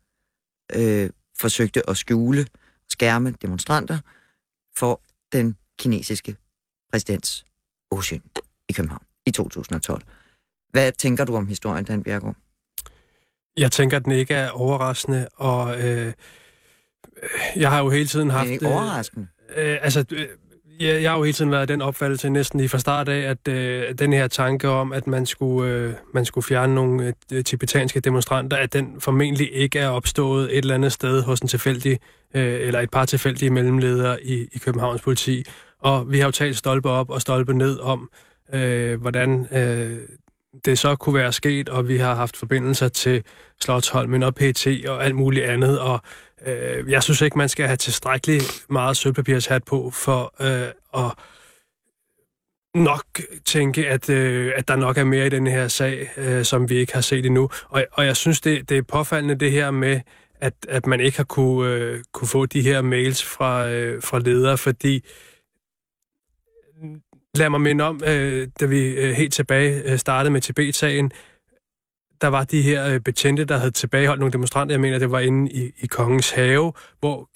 øh, forsøgte at skjule, skærme demonstranter for den kinesiske præsidents åsyn i København i 2012. Hvad tænker du om historien, Dan Bjergård? Jeg tænker, at den ikke er overraskende, og øh, jeg har jo hele tiden haft... Det er ikke overraskende? Øh, altså, øh, Ja, jeg har jo hele tiden været den opfattelse næsten i fra start af, at øh, den her tanke om, at man skulle, øh, man skulle fjerne nogle øh, tibetanske demonstranter, at den formentlig ikke er opstået et eller andet sted hos en tilfældig, øh, eller et par tilfældige mellemledere i, i Københavns politi. Og vi har jo talt stolpe op og stolpe ned om, øh, hvordan øh, det så kunne være sket, og vi har haft forbindelser til Slottholmen og PT og alt muligt andet, og Øh, jeg synes ikke, man skal have tilstrækkeligt meget sølvpapirshat på for øh, at nok tænke, at, øh, at der nok er mere i den her sag, øh, som vi ikke har set endnu. Og, og jeg synes, det, det er påfaldende det her med, at, at man ikke har kunne, øh, kunne få de her mails fra, øh, fra ledere, fordi lad mig minde om, øh, da vi øh, helt tilbage øh, startede med Tibet-sagen, der var de her øh, betjente, der havde tilbageholdt nogle demonstranter. Jeg mener, det var inde i, i Kongens Have, hvor,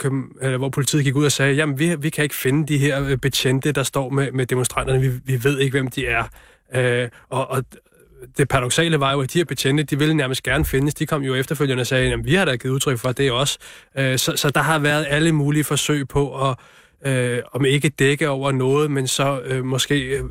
øh, hvor politiet gik ud og sagde, jamen, vi, vi kan ikke finde de her øh, betjente, der står med, med demonstranterne. Vi, vi ved ikke, hvem de er. Øh, og, og det paradoxale var jo, at de her betjente, de ville nærmest gerne findes. De kom jo efterfølgende og sagde, jamen vi har da givet udtryk for, at det er os. Øh, så, så der har været alle mulige forsøg på at, øh, om ikke dække over noget, men så øh, måske øh,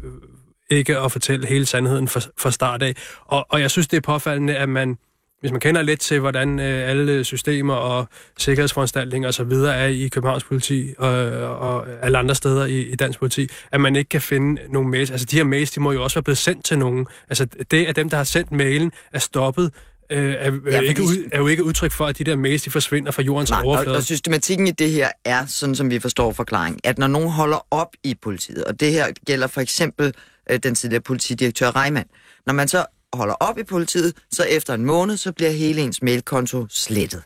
ikke at fortælle hele sandheden fra, fra start af. Og, og jeg synes, det er påfaldende, at man, hvis man kender lidt til, hvordan øh, alle systemer og sikkerhedsforanstaltninger osv. er i Københavns politi og, og alle andre steder i, i dansk politi, at man ikke kan finde nogle mails. Altså de her mails, de må jo også være blevet sendt til nogen. Altså det, at dem, der har sendt mailen, er stoppet, øh, er, ja, ikke ud, er jo ikke udtryk for, at de der mails de forsvinder fra jordens nej, overflade. Og, og systematikken i det her er, sådan som vi forstår forklaringen, at når nogen holder op i politiet, og det her gælder for eksempel øh, den tidligere politidirektør Reimann. Når man så holder op i politiet, så efter en måned, så bliver hele ens mailkonto slettet.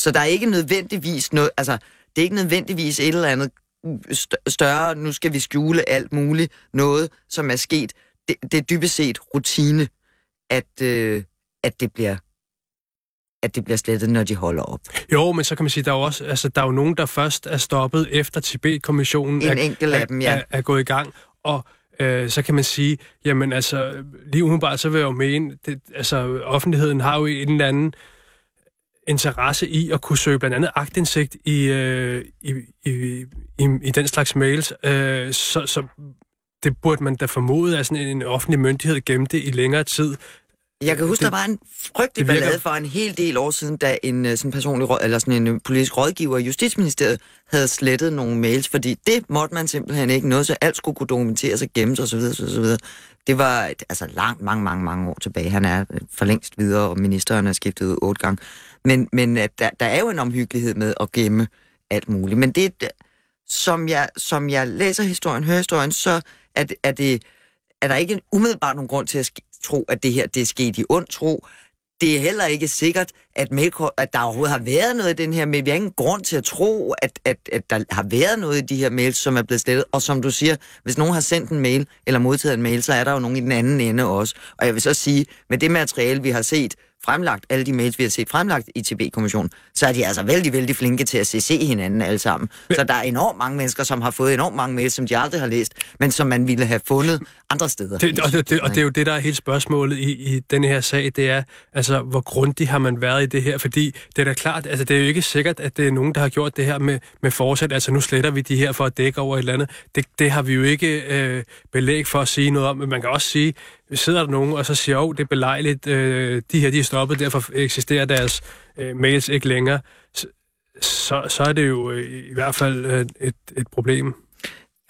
Så der er ikke nødvendigvis noget, altså, det er ikke nødvendigvis et eller andet større, nu skal vi skjule alt muligt, noget, som er sket. Det, det er dybest set rutine, at, øh, at det bliver at det bliver slettet, når de holder op. Jo, men så kan man sige, der er jo også, altså, der er jo nogen, der først er stoppet efter Tibet-kommissionen en er, enkelt af dem, ja. er, er gået i gang, og øh, så kan man sige, jamen altså, lige umiddelbart, så vil jeg jo mene, det, altså, offentligheden har jo en eller anden interesse i at kunne søge blandt andet agtindsigt i, øh, i, i, i, i den slags mails, øh, så, så det burde man da formode, at sådan en offentlig myndighed gemte i længere tid. Jeg kan huske, det, der var en frygtelig virker... ballade for en hel del år siden, da en øh, sådan personlig eller sådan en øh, politisk rådgiver i Justitsministeriet havde slettet nogle mails, fordi det måtte man simpelthen ikke noget, så alt skulle kunne dokumenteres og gemmes osv. osv. Det var altså langt, mange, mange, mange år tilbage. Han er øh, for længst videre, og ministeren er skiftet ud otte gange. Men, men der, der er jo en omhyggelighed med at gemme alt muligt. Men det, som jeg, som jeg læser historien, hører historien, så er er det er der ikke umiddelbart nogen grund til at tro, at det her det er sket i ond tro. Det er heller ikke sikkert, at, mailkort, at der overhovedet har været noget i den her mail. Vi har ingen grund til at tro, at, at, at der har været noget i de her mails, som er blevet slettet. Og som du siger, hvis nogen har sendt en mail eller modtaget en mail, så er der jo nogen i den anden ende også. Og jeg vil så sige, med det materiale, vi har set, fremlagt, alle de mails, vi har set fremlagt i TB-kommissionen, så er de altså vældig, vældig flinke til at se, se hinanden alle sammen. Men... Så der er enormt mange mennesker, som har fået enormt mange mails, som de aldrig har læst, men som man ville have fundet andre steder. Det, og, det, det, og det er jo det, der er hele spørgsmålet i, i denne her sag, det er, altså, hvor grundig har man været i det her? Fordi det er da klart, altså, det er jo ikke sikkert, at det er nogen, der har gjort det her med, med forsæt. Altså, nu sletter vi de her for at dække over et eller andet. Det, det har vi jo ikke øh, belæg for at sige noget om, men man kan også sige, sidder der nogen og så siger, oh, det er belejligt, øh, de her de er stoppet, derfor eksisterer deres øh, mails ikke længere, så, så er det jo øh, i hvert fald øh, et, et problem.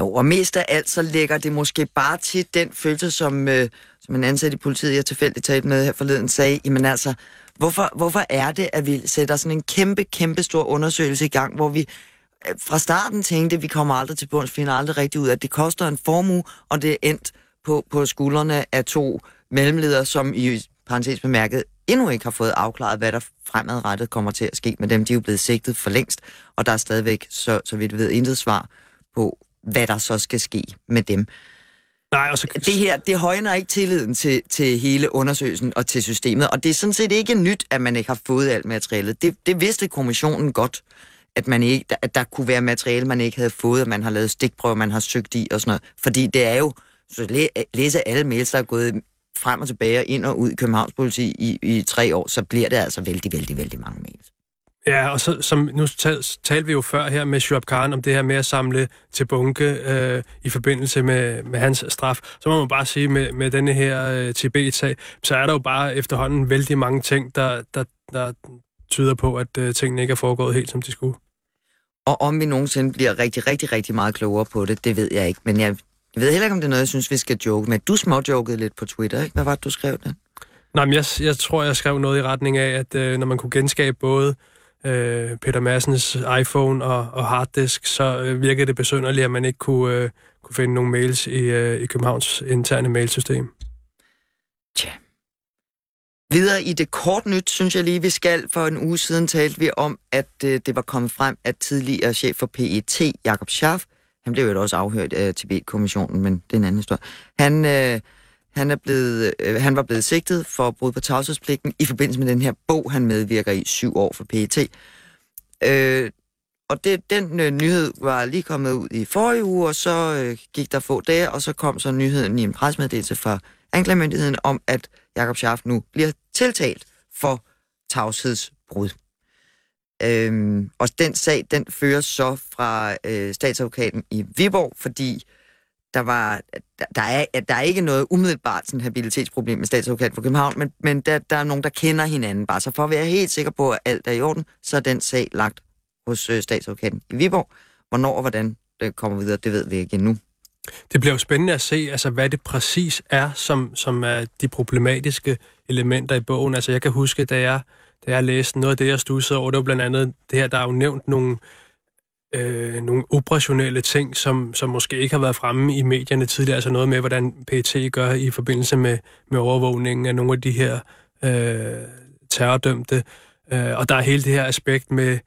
Jo, og mest af alt så lægger det måske bare til den følelse, som, øh, som en ansat i politiet, jeg tilfældigt talte med her forleden, sagde, jamen altså, hvorfor, hvorfor er det, at vi sætter sådan en kæmpe, kæmpe stor undersøgelse i gang, hvor vi øh, fra starten tænkte, at vi kommer aldrig til bunds, finder aldrig rigtig ud, at det koster en formue, og det er endt på, på skuldrene af to mellemledere, som i parentes bemærket endnu ikke har fået afklaret, hvad der fremadrettet kommer til at ske med dem. De er jo blevet sigtet for længst, og der er stadigvæk, så, så vidt ved, intet svar på, hvad der så skal ske med dem. Nej, og så... Det her, det højner ikke tilliden til, til hele undersøgelsen og til systemet, og det er sådan set ikke nyt, at man ikke har fået alt materialet. Det, det vidste kommissionen godt, at, man ikke, at der kunne være materiale, man ikke havde fået, at man har lavet stikprøver, man har søgt i og sådan noget. Fordi det er jo, så læ, læse alle mails, der er gået frem og tilbage og ind og ud i Københavns politi i, i tre år, så bliver det altså vældig, vældig, vældig mange mails. Ja, og så, som nu talte tal vi jo før her med Shuab Khan om det her med at samle til bunke øh, i forbindelse med, med hans straf, så må man bare sige med, med denne her øh, Tibet-sag, så er der jo bare efterhånden vældig mange ting, der, der, der tyder på, at øh, tingene ikke er foregået helt som de skulle. Og om vi nogensinde bliver rigtig, rigtig, rigtig meget klogere på det, det ved jeg ikke. Men jeg, jeg ved heller ikke, om det er noget, jeg synes, vi skal joke med. Du småjokede lidt på Twitter, ikke? Hvad var det, du skrev der? Nej, men jeg, jeg tror, jeg skrev noget i retning af, at øh, når man kunne genskabe både øh, Peter Massens iPhone og, og harddisk, så øh, virkede det besynderligt, at man ikke kunne, øh, kunne finde nogle mails i, øh, i Københavns interne mailsystem. Tja. Videre i det kort nyt, synes jeg lige, vi skal. For en uge siden talte vi om, at øh, det var kommet frem, at tidligere chef for PET, Jakob Schaff, han blev jo også afhørt af Tibet-kommissionen, men det er en anden historie. Han, øh, han, er blevet, øh, han var blevet sigtet for brud på tavshedspligten i forbindelse med den her bog, han medvirker i syv år for PET. Øh, og det, den øh, nyhed var lige kommet ud i forrige uge, og så øh, gik der få dage, og så kom så nyheden i en presmeddelelse fra anklagemyndigheden om, at Jakob Schaff nu bliver tiltalt for tavshedsbrud. Øhm, og den sag, den føres så fra øh, statsadvokaten i Viborg, fordi der var der, der, er, der er ikke noget umiddelbart sådan habilitetsproblem med statsadvokaten for København, men, men der, der er nogen, der kender hinanden bare. Så for at være helt sikker på, at alt er i orden, så er den sag lagt hos øh, statsadvokaten i Viborg. Hvornår og hvordan det kommer videre, det ved vi ikke endnu. Det bliver jo spændende at se, altså, hvad det præcis er, som, som er de problematiske elementer i bogen. Altså, jeg kan huske, da jeg, da jeg læste noget af det, jeg stussede over, det var blandt andet det her, der er jo nævnt nogle, øh, øh, nogle operationelle ting, som, som måske ikke har været fremme i medierne tidligere. Altså noget med, hvordan PET gør i forbindelse med, med overvågningen af nogle af de her øh, terrordømte. Øh, og der er hele det her aspekt med,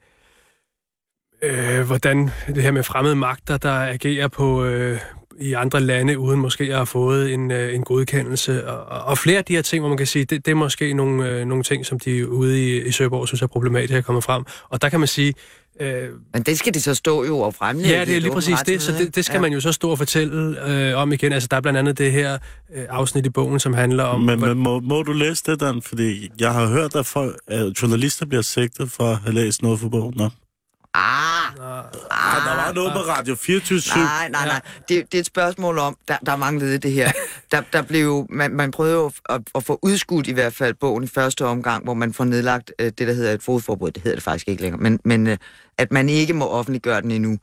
øh, hvordan det her med fremmede magter, der agerer på, øh, i andre lande, uden måske at have fået en, øh, en godkendelse. Og, og flere af de her ting, hvor man kan sige, det, det er måske nogle, øh, nogle ting, som de ude i, i Søborg synes er problematisk at komme frem. Og der kan man sige... Øh, Men det skal de så stå jo og fremlægge. Ja, det er lige præcis det, så det, det skal ja. man jo så stå og fortælle øh, om igen. Altså, der er blandt andet det her øh, afsnit i bogen, som handler om... Men, men må, må du læse det, Dan? Fordi jeg har hørt, at, folk, at journalister bliver sigtet for at have læst noget for bogen. Nå. Ah, ah, der var noget på Radio 24 Nej, nej, nej. Det, det er et spørgsmål om, der, der er mange led i det her. Der, der blev, man, man prøvede jo at, at få udskudt i hvert fald bogen i første omgang, hvor man får nedlagt øh, det, der hedder et fodforbud. Det hedder det faktisk ikke længere. Men, men øh, at man ikke må offentliggøre den endnu.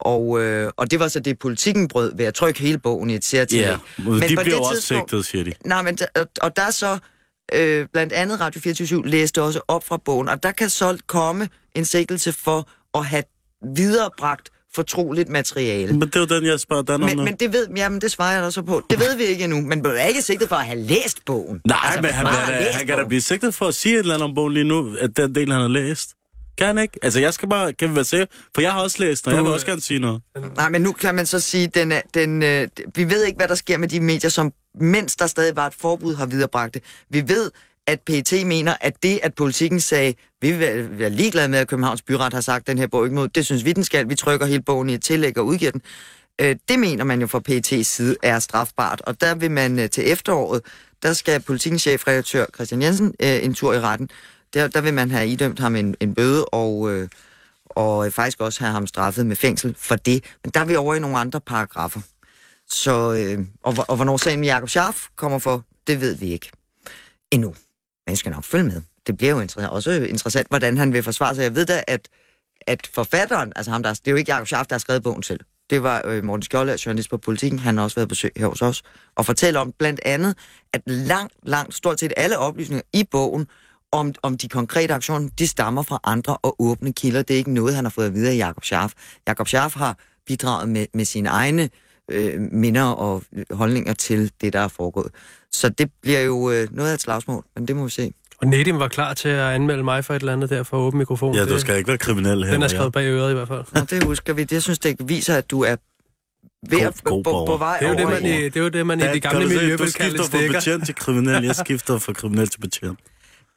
Og, øh, og det var så det, politikken brød ved at trykke hele bogen i et særtillæg. Ja, men de bliver også sigtet, siger de. Nej, men og, og der er så øh, blandt andet Radio 24 læste også op fra bogen, og der kan så komme en sigtelse for at have viderebragt fortroligt materiale. Men det er jo den, jeg spørger Dan om men, men det ved, jamen, det svarer jeg da så på. Det ved vi ikke endnu, men du er ikke sigtet for at have læst bogen. Nej, altså, men han, han, han kan da blive sigtet for at sige et eller andet om bogen lige nu, at den del, han har læst. Kan han ikke? Altså, jeg skal bare, kan vi være se, for jeg har også læst, og du, jeg vil også gerne sige noget. Nej, men nu kan man så sige, den, den, øh, vi ved ikke, hvad der sker med de medier, som mens der stadig var et forbud, har viderebragt det. Vi ved, at PT mener, at det, at politikken sagde, vi vil være ligeglade med, at Københavns Byret har sagt den her bog ikke mod, det synes vi, den skal. Vi trykker hele bogen i et tillæg og udgiver den. Øh, det mener man jo fra PET's side er strafbart, og der vil man øh, til efteråret, der skal politikens chefredaktør Christian Jensen øh, en tur i retten. Der, der vil man have idømt ham en, en bøde og, øh, og øh, faktisk også have ham straffet med fængsel for det. Men der er vi over i nogle andre paragrafer. Så, øh, og, og hvornår sagen med Jacob Scharf kommer for, det ved vi ikke endnu. Men skal nok følge med. Det bliver jo interessant, også interessant, hvordan han vil forsvare sig. Jeg ved da, at, at forfatteren, altså ham, der, det er jo ikke Jacob Schaff, der har skrevet bogen selv. Det var øh, Morten Skjold, journalist på Politiken. Han har også været på besøg her hos os. Og fortæller om blandt andet, at langt, langt, stort set alle oplysninger i bogen om, om de konkrete aktioner, de stammer fra andre og åbne kilder. Det er ikke noget, han har fået at vide af Jakob Scharf. Jakob Scharf har bidraget med, med sine egne øh, minder og holdninger til det, der er foregået. Så det bliver jo øh, noget af et slagsmål, men det må vi se. Og Nedim var klar til at anmelde mig for et eller andet der for at åbne mikrofonen. Ja, du skal ikke være kriminel her. Den er skrevet bag øret i hvert fald. Nå, det husker vi. Det synes det viser, at du er ved at God- god på, på, vej Det er jo det, man i- i, det, er jo det, man i Ja, det gamle du miljø Du vil kalde skifter fra betjent til kriminel. Jeg skifter fra kriminel til betjent.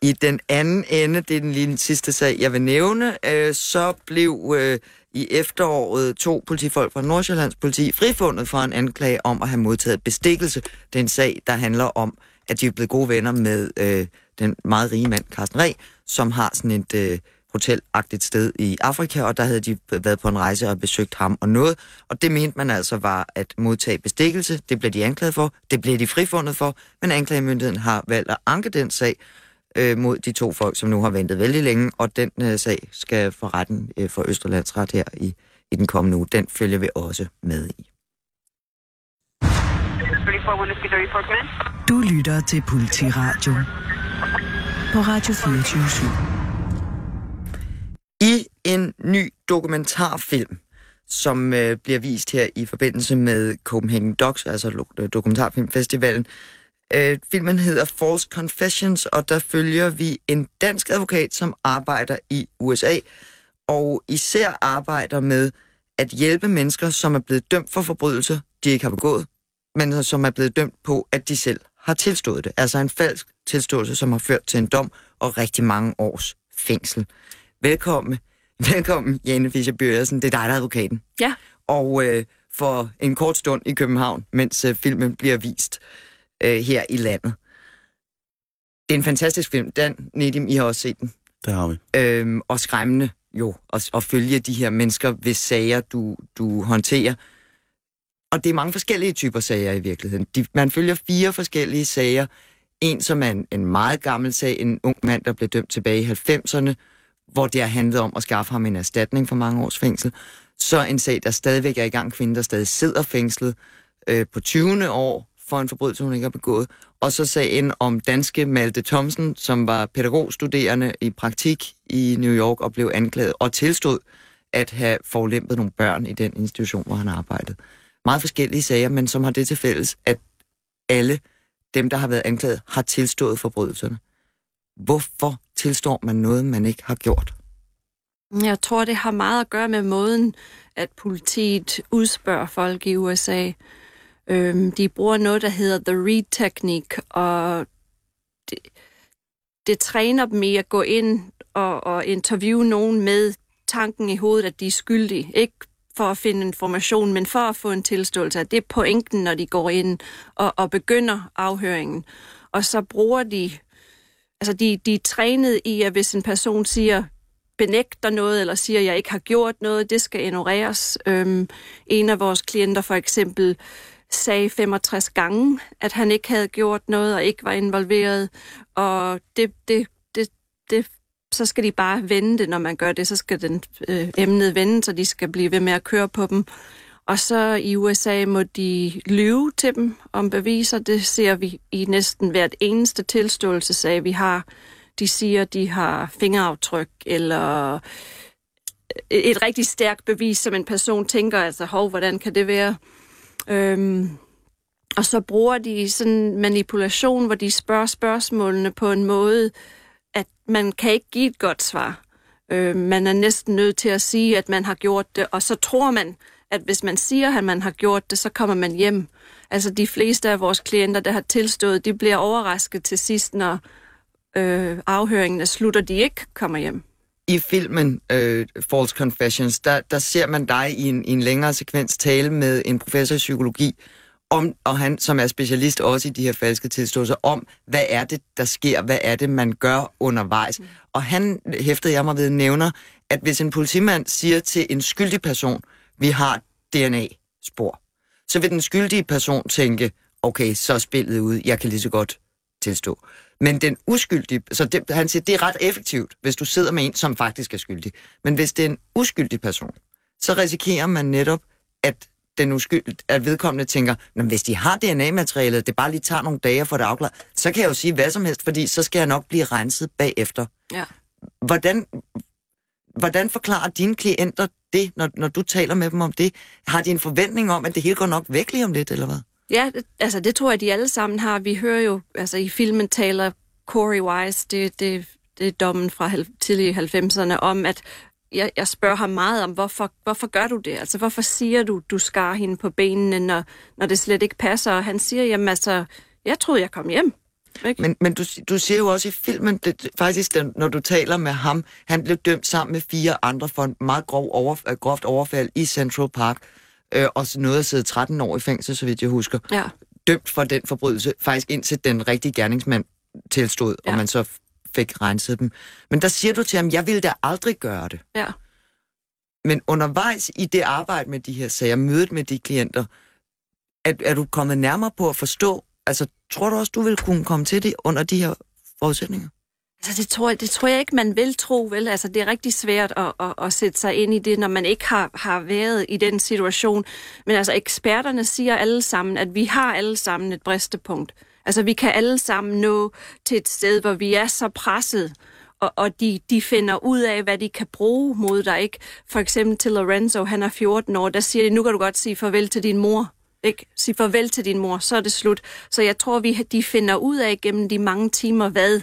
I den anden ende, det er den lige den sidste sag, jeg vil nævne, øh, så blev øh, i efteråret to politifolk fra Nordsjællands politi frifundet for en anklage om at have modtaget bestikkelse. Det er en sag, der handler om, at de er blevet gode venner med øh, den meget rige mand, Carsten Reh, som har sådan et øh, hotelagtigt sted i Afrika, og der havde de været på en rejse og besøgt ham og noget. Og det mente man altså var at modtage bestikkelse. Det blev de anklaget for. Det blev de frifundet for, men anklagemyndigheden har valgt at anke den sag øh, mod de to folk, som nu har ventet vældig længe, og den øh, sag skal for retten øh, for Østerlandsret her i, i den kommende uge. Den følger vi også med i. Du lytter til Politiradio på Radio 24 I en ny dokumentarfilm, som øh, bliver vist her i forbindelse med Copenhagen Docs, altså dokumentarfilmfestivalen. Øh, filmen hedder False Confessions, og der følger vi en dansk advokat, som arbejder i USA, og især arbejder med at hjælpe mennesker, som er blevet dømt for forbrydelser, de ikke har begået, men som er blevet dømt på, at de selv har tilstået det. Altså en falsk tilståelse, som har ført til en dom og rigtig mange års fængsel. Velkommen, velkommen Jane Fischer Bjørsen. Det er dig, der er advokaten. Ja. Og øh, for en kort stund i København, mens øh, filmen bliver vist øh, her i landet. Det er en fantastisk film. Dan, Nedim, I har også set den. Det har vi. Øhm, og skræmmende jo at, at følge de her mennesker, hvis sager du, du håndterer. Og det er mange forskellige typer sager i virkeligheden. De, man følger fire forskellige sager. En, som er en, en meget gammel sag, en ung mand, der blev dømt tilbage i 90'erne, hvor det har handlet om at skaffe ham en erstatning for mange års fængsel. Så en sag, der stadigvæk er i gang, kvinde, der stadig sidder fængslet øh, på 20. år for en forbrydelse, hun ikke har begået. Og så sagen om danske Malte Thomsen, som var pædagogstuderende i praktik i New York og blev anklaget og tilstod at have forlæmpet nogle børn i den institution, hvor han arbejdede. Meget forskellige sager, men som har det til fælles, at alle dem, der har været anklaget, har tilstået forbrydelserne. Hvorfor tilstår man noget, man ikke har gjort? Jeg tror, det har meget at gøre med måden, at politiet udspørger folk i USA. Øhm, de bruger noget, der hedder the read technique, og det, det træner dem i at gå ind og, og interviewe nogen med tanken i hovedet, at de er skyldige. Ikke for at finde information, men for at få en tilståelse. Det er pointen, når de går ind og, og begynder afhøringen. Og så bruger de, altså de, de er trænet i, at hvis en person siger, benægter noget, eller siger, at jeg ikke har gjort noget, det skal ignoreres. Øhm, en af vores klienter for eksempel sagde 65 gange, at han ikke havde gjort noget og ikke var involveret, og det, det, det, det, så skal de bare vende det, når man gør det, så skal den øh, emnet vende, så de skal blive ved med at køre på dem. Og så i USA må de lyve til dem om beviser. Det ser vi i næsten hvert eneste tilståelsesag, vi har. De siger, de har fingeraftryk eller øh, et rigtig stærkt bevis, som en person tænker, altså, hov, hvordan kan det være? Øhm, og så bruger de sådan manipulation, hvor de spørger spørgsmålene på en måde, at man kan ikke give et godt svar. Øh, man er næsten nødt til at sige, at man har gjort det, og så tror man, at hvis man siger, at man har gjort det, så kommer man hjem. Altså de fleste af vores klienter, der har tilstået, de bliver overrasket til sidst, når øh, afhøringen er slut, og de ikke kommer hjem. I filmen øh, False Confessions, der, der ser man dig i en, i en længere sekvens tale med en professor i psykologi, om, og han, som er specialist også i de her falske tilståelser, om, hvad er det, der sker, hvad er det, man gør undervejs. Mm. Og han, hæftede jeg mig ved, nævner, at hvis en politimand siger til en skyldig person, vi har DNA-spor, så vil den skyldige person tænke, okay, så er spillet ude, jeg kan lige så godt tilstå. Men den uskyldige, så det, han siger, det er ret effektivt, hvis du sidder med en, som faktisk er skyldig. Men hvis det er en uskyldig person, så risikerer man netop, at den uskyld, at vedkommende tænker, "Nå, hvis de har DNA-materialet, det bare lige tager nogle dage for det afklaret, så kan jeg jo sige hvad som helst, fordi så skal jeg nok blive renset bagefter. Ja. Hvordan, hvordan forklarer dine klienter det, når, når du taler med dem om det? Har de en forventning om, at det hele går nok væk lige om lidt, eller hvad? Ja, det, altså det tror jeg, de alle sammen har. Vi hører jo, altså i filmen taler Corey Wise, det, det, det er dommen fra tidlige 90'erne, om at jeg, jeg spørger ham meget om, hvorfor, hvorfor gør du det? Altså, hvorfor siger du, du skar hende på benene, når, når det slet ikke passer? Og han siger, jamen altså, jeg troede, jeg kom hjem. Ikke? Men, men du, du siger jo også i filmen, det, faktisk den, når du taler med ham, han blev dømt sammen med fire andre for en meget grov over, øh, groft overfald i Central Park, øh, og så nåede at sidde 13 år i fængsel, så vidt jeg husker. Ja. Dømt for den forbrydelse, faktisk indtil den rigtige gerningsmand tilstod. Ja. og man så fik renset dem. Men der siger du til ham, jeg ville da aldrig gøre det. Ja. Men undervejs i det arbejde med de her sager, mødet med de klienter, er, er du kommet nærmere på at forstå, altså tror du også, du vil kunne komme til det under de her forudsætninger? Altså, det tror, jeg, det tror jeg ikke, man vil tro, vel? Altså, det er rigtig svært at, at, at sætte sig ind i det, når man ikke har, har været i den situation. Men altså, eksperterne siger alle sammen, at vi har alle sammen et bristepunkt. Altså, vi kan alle sammen nå til et sted, hvor vi er så presset, og, og de, de finder ud af, hvad de kan bruge mod dig, ikke? For eksempel til Lorenzo, han er 14 år, der siger de, nu kan du godt sige farvel til din mor. Ikke? Sig farvel til din mor, så er det slut. Så jeg tror, vi de finder ud af gennem de mange timer, hvad,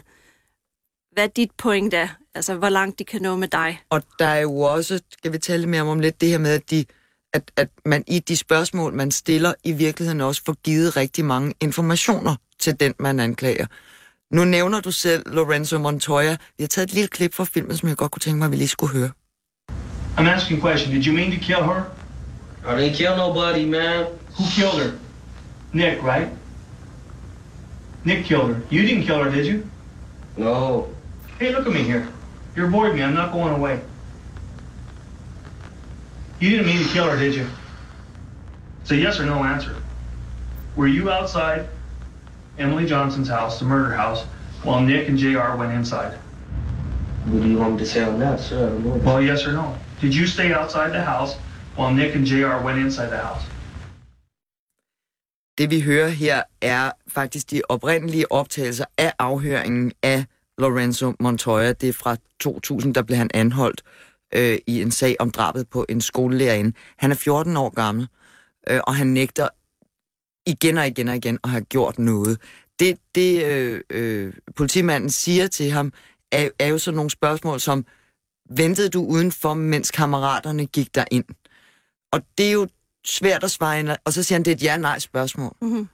hvad dit point er. Altså, hvor langt de kan nå med dig. Og der er jo også, skal vi tale mere om, om lidt, det her med, at, de, at, at man i de spørgsmål, man stiller, i virkeligheden også får givet rigtig mange informationer til den, man anklager. Nu nævner du selv Lorenzo Montoya. Vi har taget et lille klip fra filmen, som jeg godt kunne tænke mig, at vi lige skulle høre. I'm asking a question. Did you mean to kill her? I didn't kill nobody, man. Who killed her? Nick, right? Nick killed her. You didn't kill her, did you? No. Hey, look at me here. You're avoiding me. I'm not going away. You didn't mean to kill her, did you? It's a yes or no answer. Were you outside Emily Johnson's house, the murder house, while Nick and JR went inside? What do you want me to say on that, sir? I don't know. Well, yes or no. Did you stay outside the house while Nick and JR went inside the house? Det vi hører her er faktisk de oprindelige optagelser af afhøringen af Lorenzo Montoya. Det er fra 2000, der blev han anholdt øh, i en sag om drabet på en skolelærerinde. Han er 14 år gammel, øh, og han nægter igen og igen og igen at have gjort noget. Det, det øh, øh, politimanden siger til ham, er, er jo sådan nogle spørgsmål som, ventede du udenfor, mens kammeraterne gik der ind? Og det er jo svært at svare, ind- og så siger han, det er et ja-nej spørgsmål. Mm-hmm.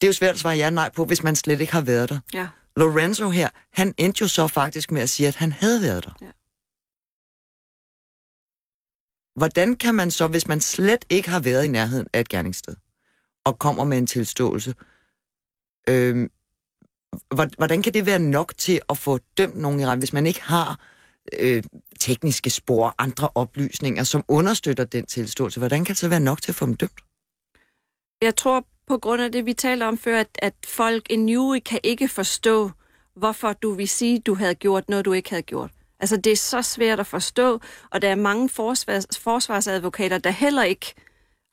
Det er jo svært at svare ja-nej på, hvis man slet ikke har været der. Ja. Lorenzo her, han endte jo så faktisk med at sige, at han havde været der. Ja. Hvordan kan man så, hvis man slet ikke har været i nærheden af et gerningssted, og kommer med en tilståelse, øh, hvordan kan det være nok til at få dømt nogen i retten, hvis man ikke har øh, tekniske spor, andre oplysninger, som understøtter den tilståelse? Hvordan kan det så være nok til at få dem dømt? Jeg tror på grund af det, vi talte om før, at, at folk i jury kan ikke forstå, hvorfor du vil sige, du havde gjort noget, du ikke havde gjort. Altså, det er så svært at forstå, og der er mange forsvars, forsvarsadvokater, der heller ikke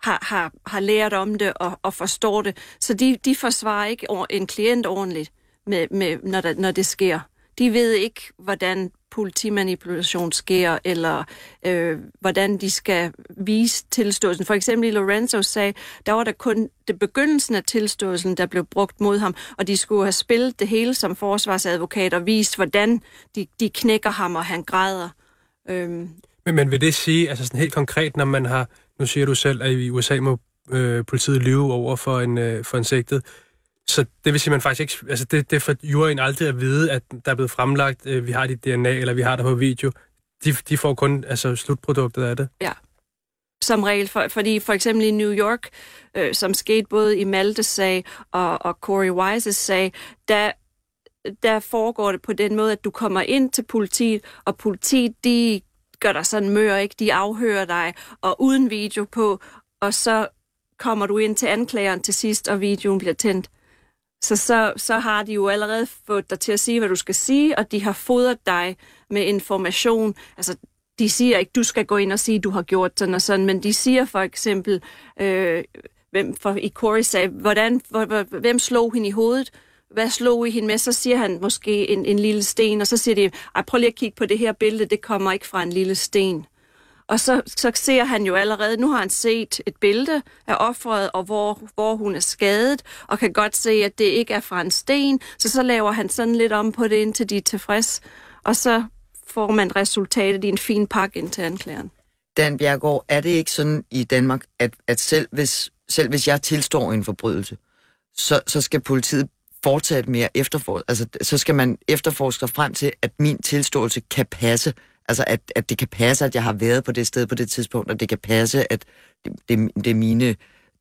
har, har, har lært om det og, og forstår det. Så de, de forsvarer ikke en klient ordentligt, med, med, når, der, når det sker. De ved ikke, hvordan politimanipulation sker, eller øh, hvordan de skal vise tilståelsen. For eksempel i Lorenzo sag, der var der kun det begyndelsen af tilståelsen, der blev brugt mod ham, og de skulle have spillet det hele som forsvarsadvokat og vist, hvordan de, de knækker ham, og han græder. Øhm, Men, men vil det sige, altså sådan helt konkret, når man har, nu siger du selv, at i USA må øh, politiet lyve over for en, øh, for en sigtet, så det vil sige, at man faktisk ikke, altså det, det er juryen aldrig at vide, at der er blevet fremlagt, øh, vi har dit DNA, eller vi har det på video. De, de får kun altså, slutproduktet af det. Ja, som regel. For, fordi for eksempel i New York, øh, som skete både i Maltes sag og, og Corey Wises sag, der, der foregår det på den måde, at du kommer ind til politiet, og politiet, de gør dig sådan mør, ikke? De afhører dig, og uden video på, og så kommer du ind til anklageren til sidst, og videoen bliver tændt. Så, så, så har de jo allerede fået dig til at sige, hvad du skal sige, og de har fodret dig med information. Altså, de siger ikke, du skal gå ind og sige, du har gjort sådan og sådan, men de siger for eksempel, øh, hvem for, i Corey sagde, hvordan, hvor, hvor, hvem slog hende i hovedet? Hvad slog I hende med? Så siger han måske en, en lille sten, og så siger de, prøv lige at kigge på det her billede, det kommer ikke fra en lille sten. Og så, så ser han jo allerede, nu har han set et billede af offeret, og hvor, hvor hun er skadet, og kan godt se, at det ikke er fra en sten. Så så laver han sådan lidt om på det, indtil de er tilfreds. Og så får man resultatet i en fin pakke ind til anklageren. Dan Bjergård, er det ikke sådan i Danmark, at, at selv, hvis, selv hvis jeg tilstår en forbrydelse, så, så skal politiet fortsat mere efterforske, altså så skal man efterforske frem til, at min tilståelse kan passe, altså at, at det kan passe, at jeg har været på det sted på det tidspunkt, og det kan passe, at det, det, det er mine,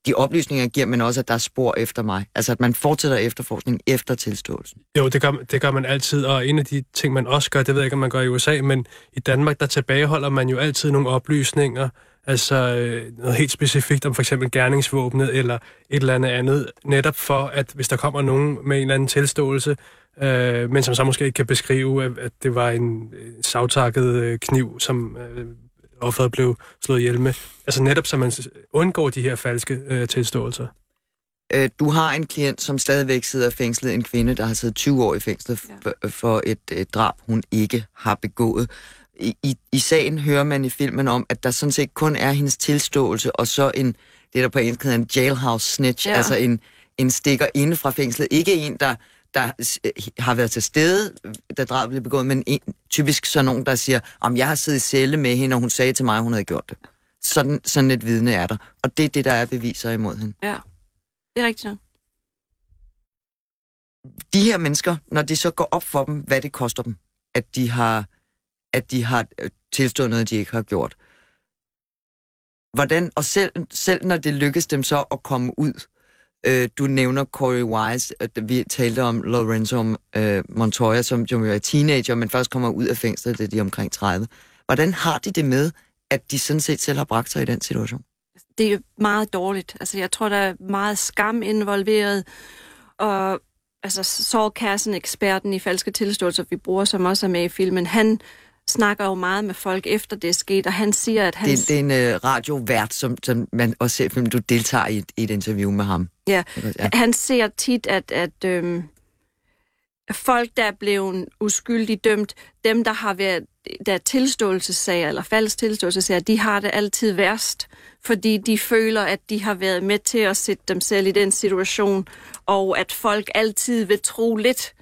de oplysninger, giver, men også, at der er spor efter mig. Altså at man fortsætter efterforskning efter tilståelsen. Jo, det gør, det gør man altid, og en af de ting, man også gør, det ved jeg ikke, om man gør i USA, men i Danmark, der tilbageholder man jo altid nogle oplysninger, altså øh, noget helt specifikt om for eksempel gerningsvåbnet eller et eller andet andet, netop for, at hvis der kommer nogen med en eller anden tilståelse, øh, men som så måske ikke kan beskrive, at, at det var en øh, savtakket øh, kniv, som øh, offeret blev slået ihjel med. Altså netop så man undgår de her falske øh, tilståelser. Øh, du har en klient, som stadigvæk sidder fængslet, en kvinde, der har siddet 20 år i fængslet ja. for, for et, et drab, hun ikke har begået. I, i, I sagen hører man i filmen om, at der sådan set kun er hendes tilståelse, og så en, det der på engelsk hedder en jailhouse snitch, ja. altså en, en stikker inde fra fængslet. Ikke en, der der har været til stede, da drabet blev begået, men en, typisk så nogen, der siger, om jeg har siddet i celle med hende, og hun sagde til mig, at hun havde gjort det. Sådan, sådan et vidne er der. Og det er det, der er beviser imod hende. Ja, det er rigtigt. De her mennesker, når de så går op for dem, hvad det koster dem, at de har, at de har øh, tilstået noget, de ikke har gjort. Hvordan, og selv, selv når det lykkes dem så at komme ud, Øh, du nævner Corey Wise, at vi talte om Lorenzo øh, Montoya, som jo er teenager, men først kommer ud af fængslet, det er de omkring 30. Hvordan har de det med, at de sådan set selv har bragt sig i den situation? Det er meget dårligt. Altså, jeg tror, der er meget skam involveret, og altså, Saul Kassen, eksperten i falske tilståelser, vi bruger, som også er med i filmen, han snakker jo meget med folk efter det er sket, og han siger, at han... Det, det er en uh, radiovært, som, som man også ser, du deltager i et, i et interview med ham. Ja, ja. han ser tit, at, at øhm, folk, der er blevet uskyldigt dømt, dem, der har været der er tilståelsessager eller falsk tilståelsessager, de har det altid værst, fordi de føler, at de har været med til at sætte dem selv i den situation, og at folk altid vil tro lidt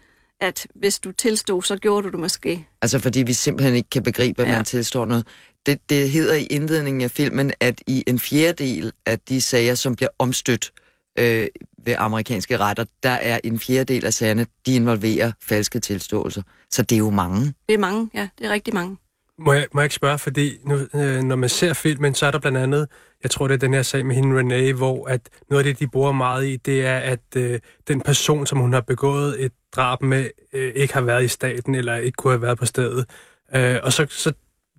at hvis du tilstod, så gjorde du det måske. Altså fordi vi simpelthen ikke kan begribe, at ja. man tilstår noget. Det, det hedder i indledningen af filmen, at i en fjerdedel af de sager, som bliver omstødt øh, ved amerikanske retter, der er en fjerdedel af sagerne, de involverer falske tilståelser. Så det er jo mange. Det er mange, ja. Det er rigtig mange. Må jeg, må jeg ikke spørge, fordi nu, øh, når man ser filmen, så er der blandt andet, jeg tror det er den her sag med hende Renee, hvor at noget af det, de bruger meget i, det er, at øh, den person, som hun har begået et drab med, øh, ikke har været i staten, eller ikke kunne have været på stedet. Øh, og så, så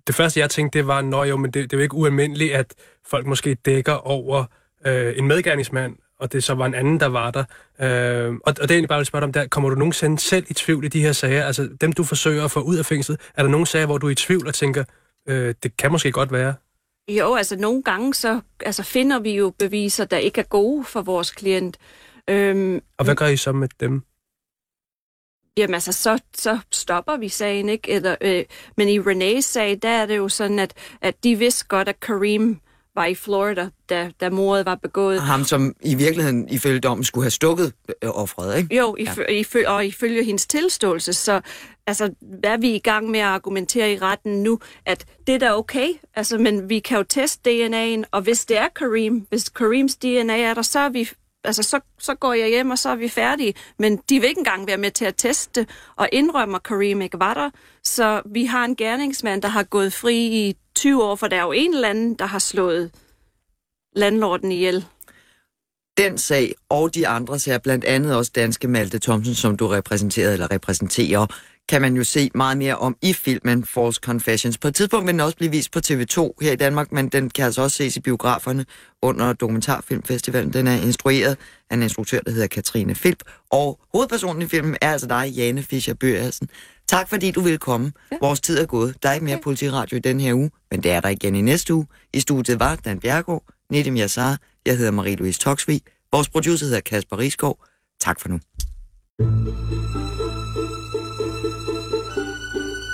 det første, jeg tænkte, det var, nå jo, men det, det er jo ikke ualmindeligt, at folk måske dækker over øh, en medgerningsmand, og det så var en anden, der var der. Øh, og, og det er egentlig bare, at spørge om, der, kommer du nogensinde selv i tvivl i de her sager? Altså dem, du forsøger at få ud af fængslet, er der nogle sager, hvor du er i tvivl og tænker, øh, det kan måske godt være? Jo, altså nogle gange så altså, finder vi jo beviser, der ikke er gode for vores klient. Øhm, og hvad gør I så med dem? Jamen altså, så, så stopper vi sagen, ikke? Eller, øh, men i René's sag, der er det jo sådan, at, at de vidste godt, at Kareem var i Florida, da, da mordet var begået. Ham, som i virkeligheden ifølge dommen skulle have stukket øh, offret, ikke? Jo, ifø- ja. ifø- og ifølge hendes tilståelse, så altså, er vi i gang med at argumentere i retten nu, at det er da okay, altså, men vi kan jo teste DNA'en, og hvis det er Kareem, hvis Kareems DNA er der, så er vi altså så, så går jeg hjem, og så er vi færdige. Men de vil ikke engang være med til at teste, og indrømmer Kareem ikke var der. Så vi har en gerningsmand, der har gået fri i 20 år, for der er jo en eller anden, der har slået landlorden ihjel. Den sag og de andre sager, blandt andet også danske Malte Thomsen, som du repræsenterede eller repræsenterer, kan man jo se meget mere om i filmen False Confessions. På et tidspunkt vil den også blive vist på TV2 her i Danmark, men den kan altså også ses i biograferne under Dokumentarfilmfestivalen. Den er instrueret af en instruktør, der hedder Katrine Filp, og hovedpersonen i filmen er altså dig, Jane Fischer Bøgersen. Tak fordi du vil komme. Ja. Vores tid er gået. Der er ikke mere ja. politiradio i den her uge, men det er der igen i næste uge. I studiet var Dan Bjergård, Nedim Yassar, jeg hedder Marie-Louise Toksvig, vores producer hedder Kasper Riskov. Tak for nu.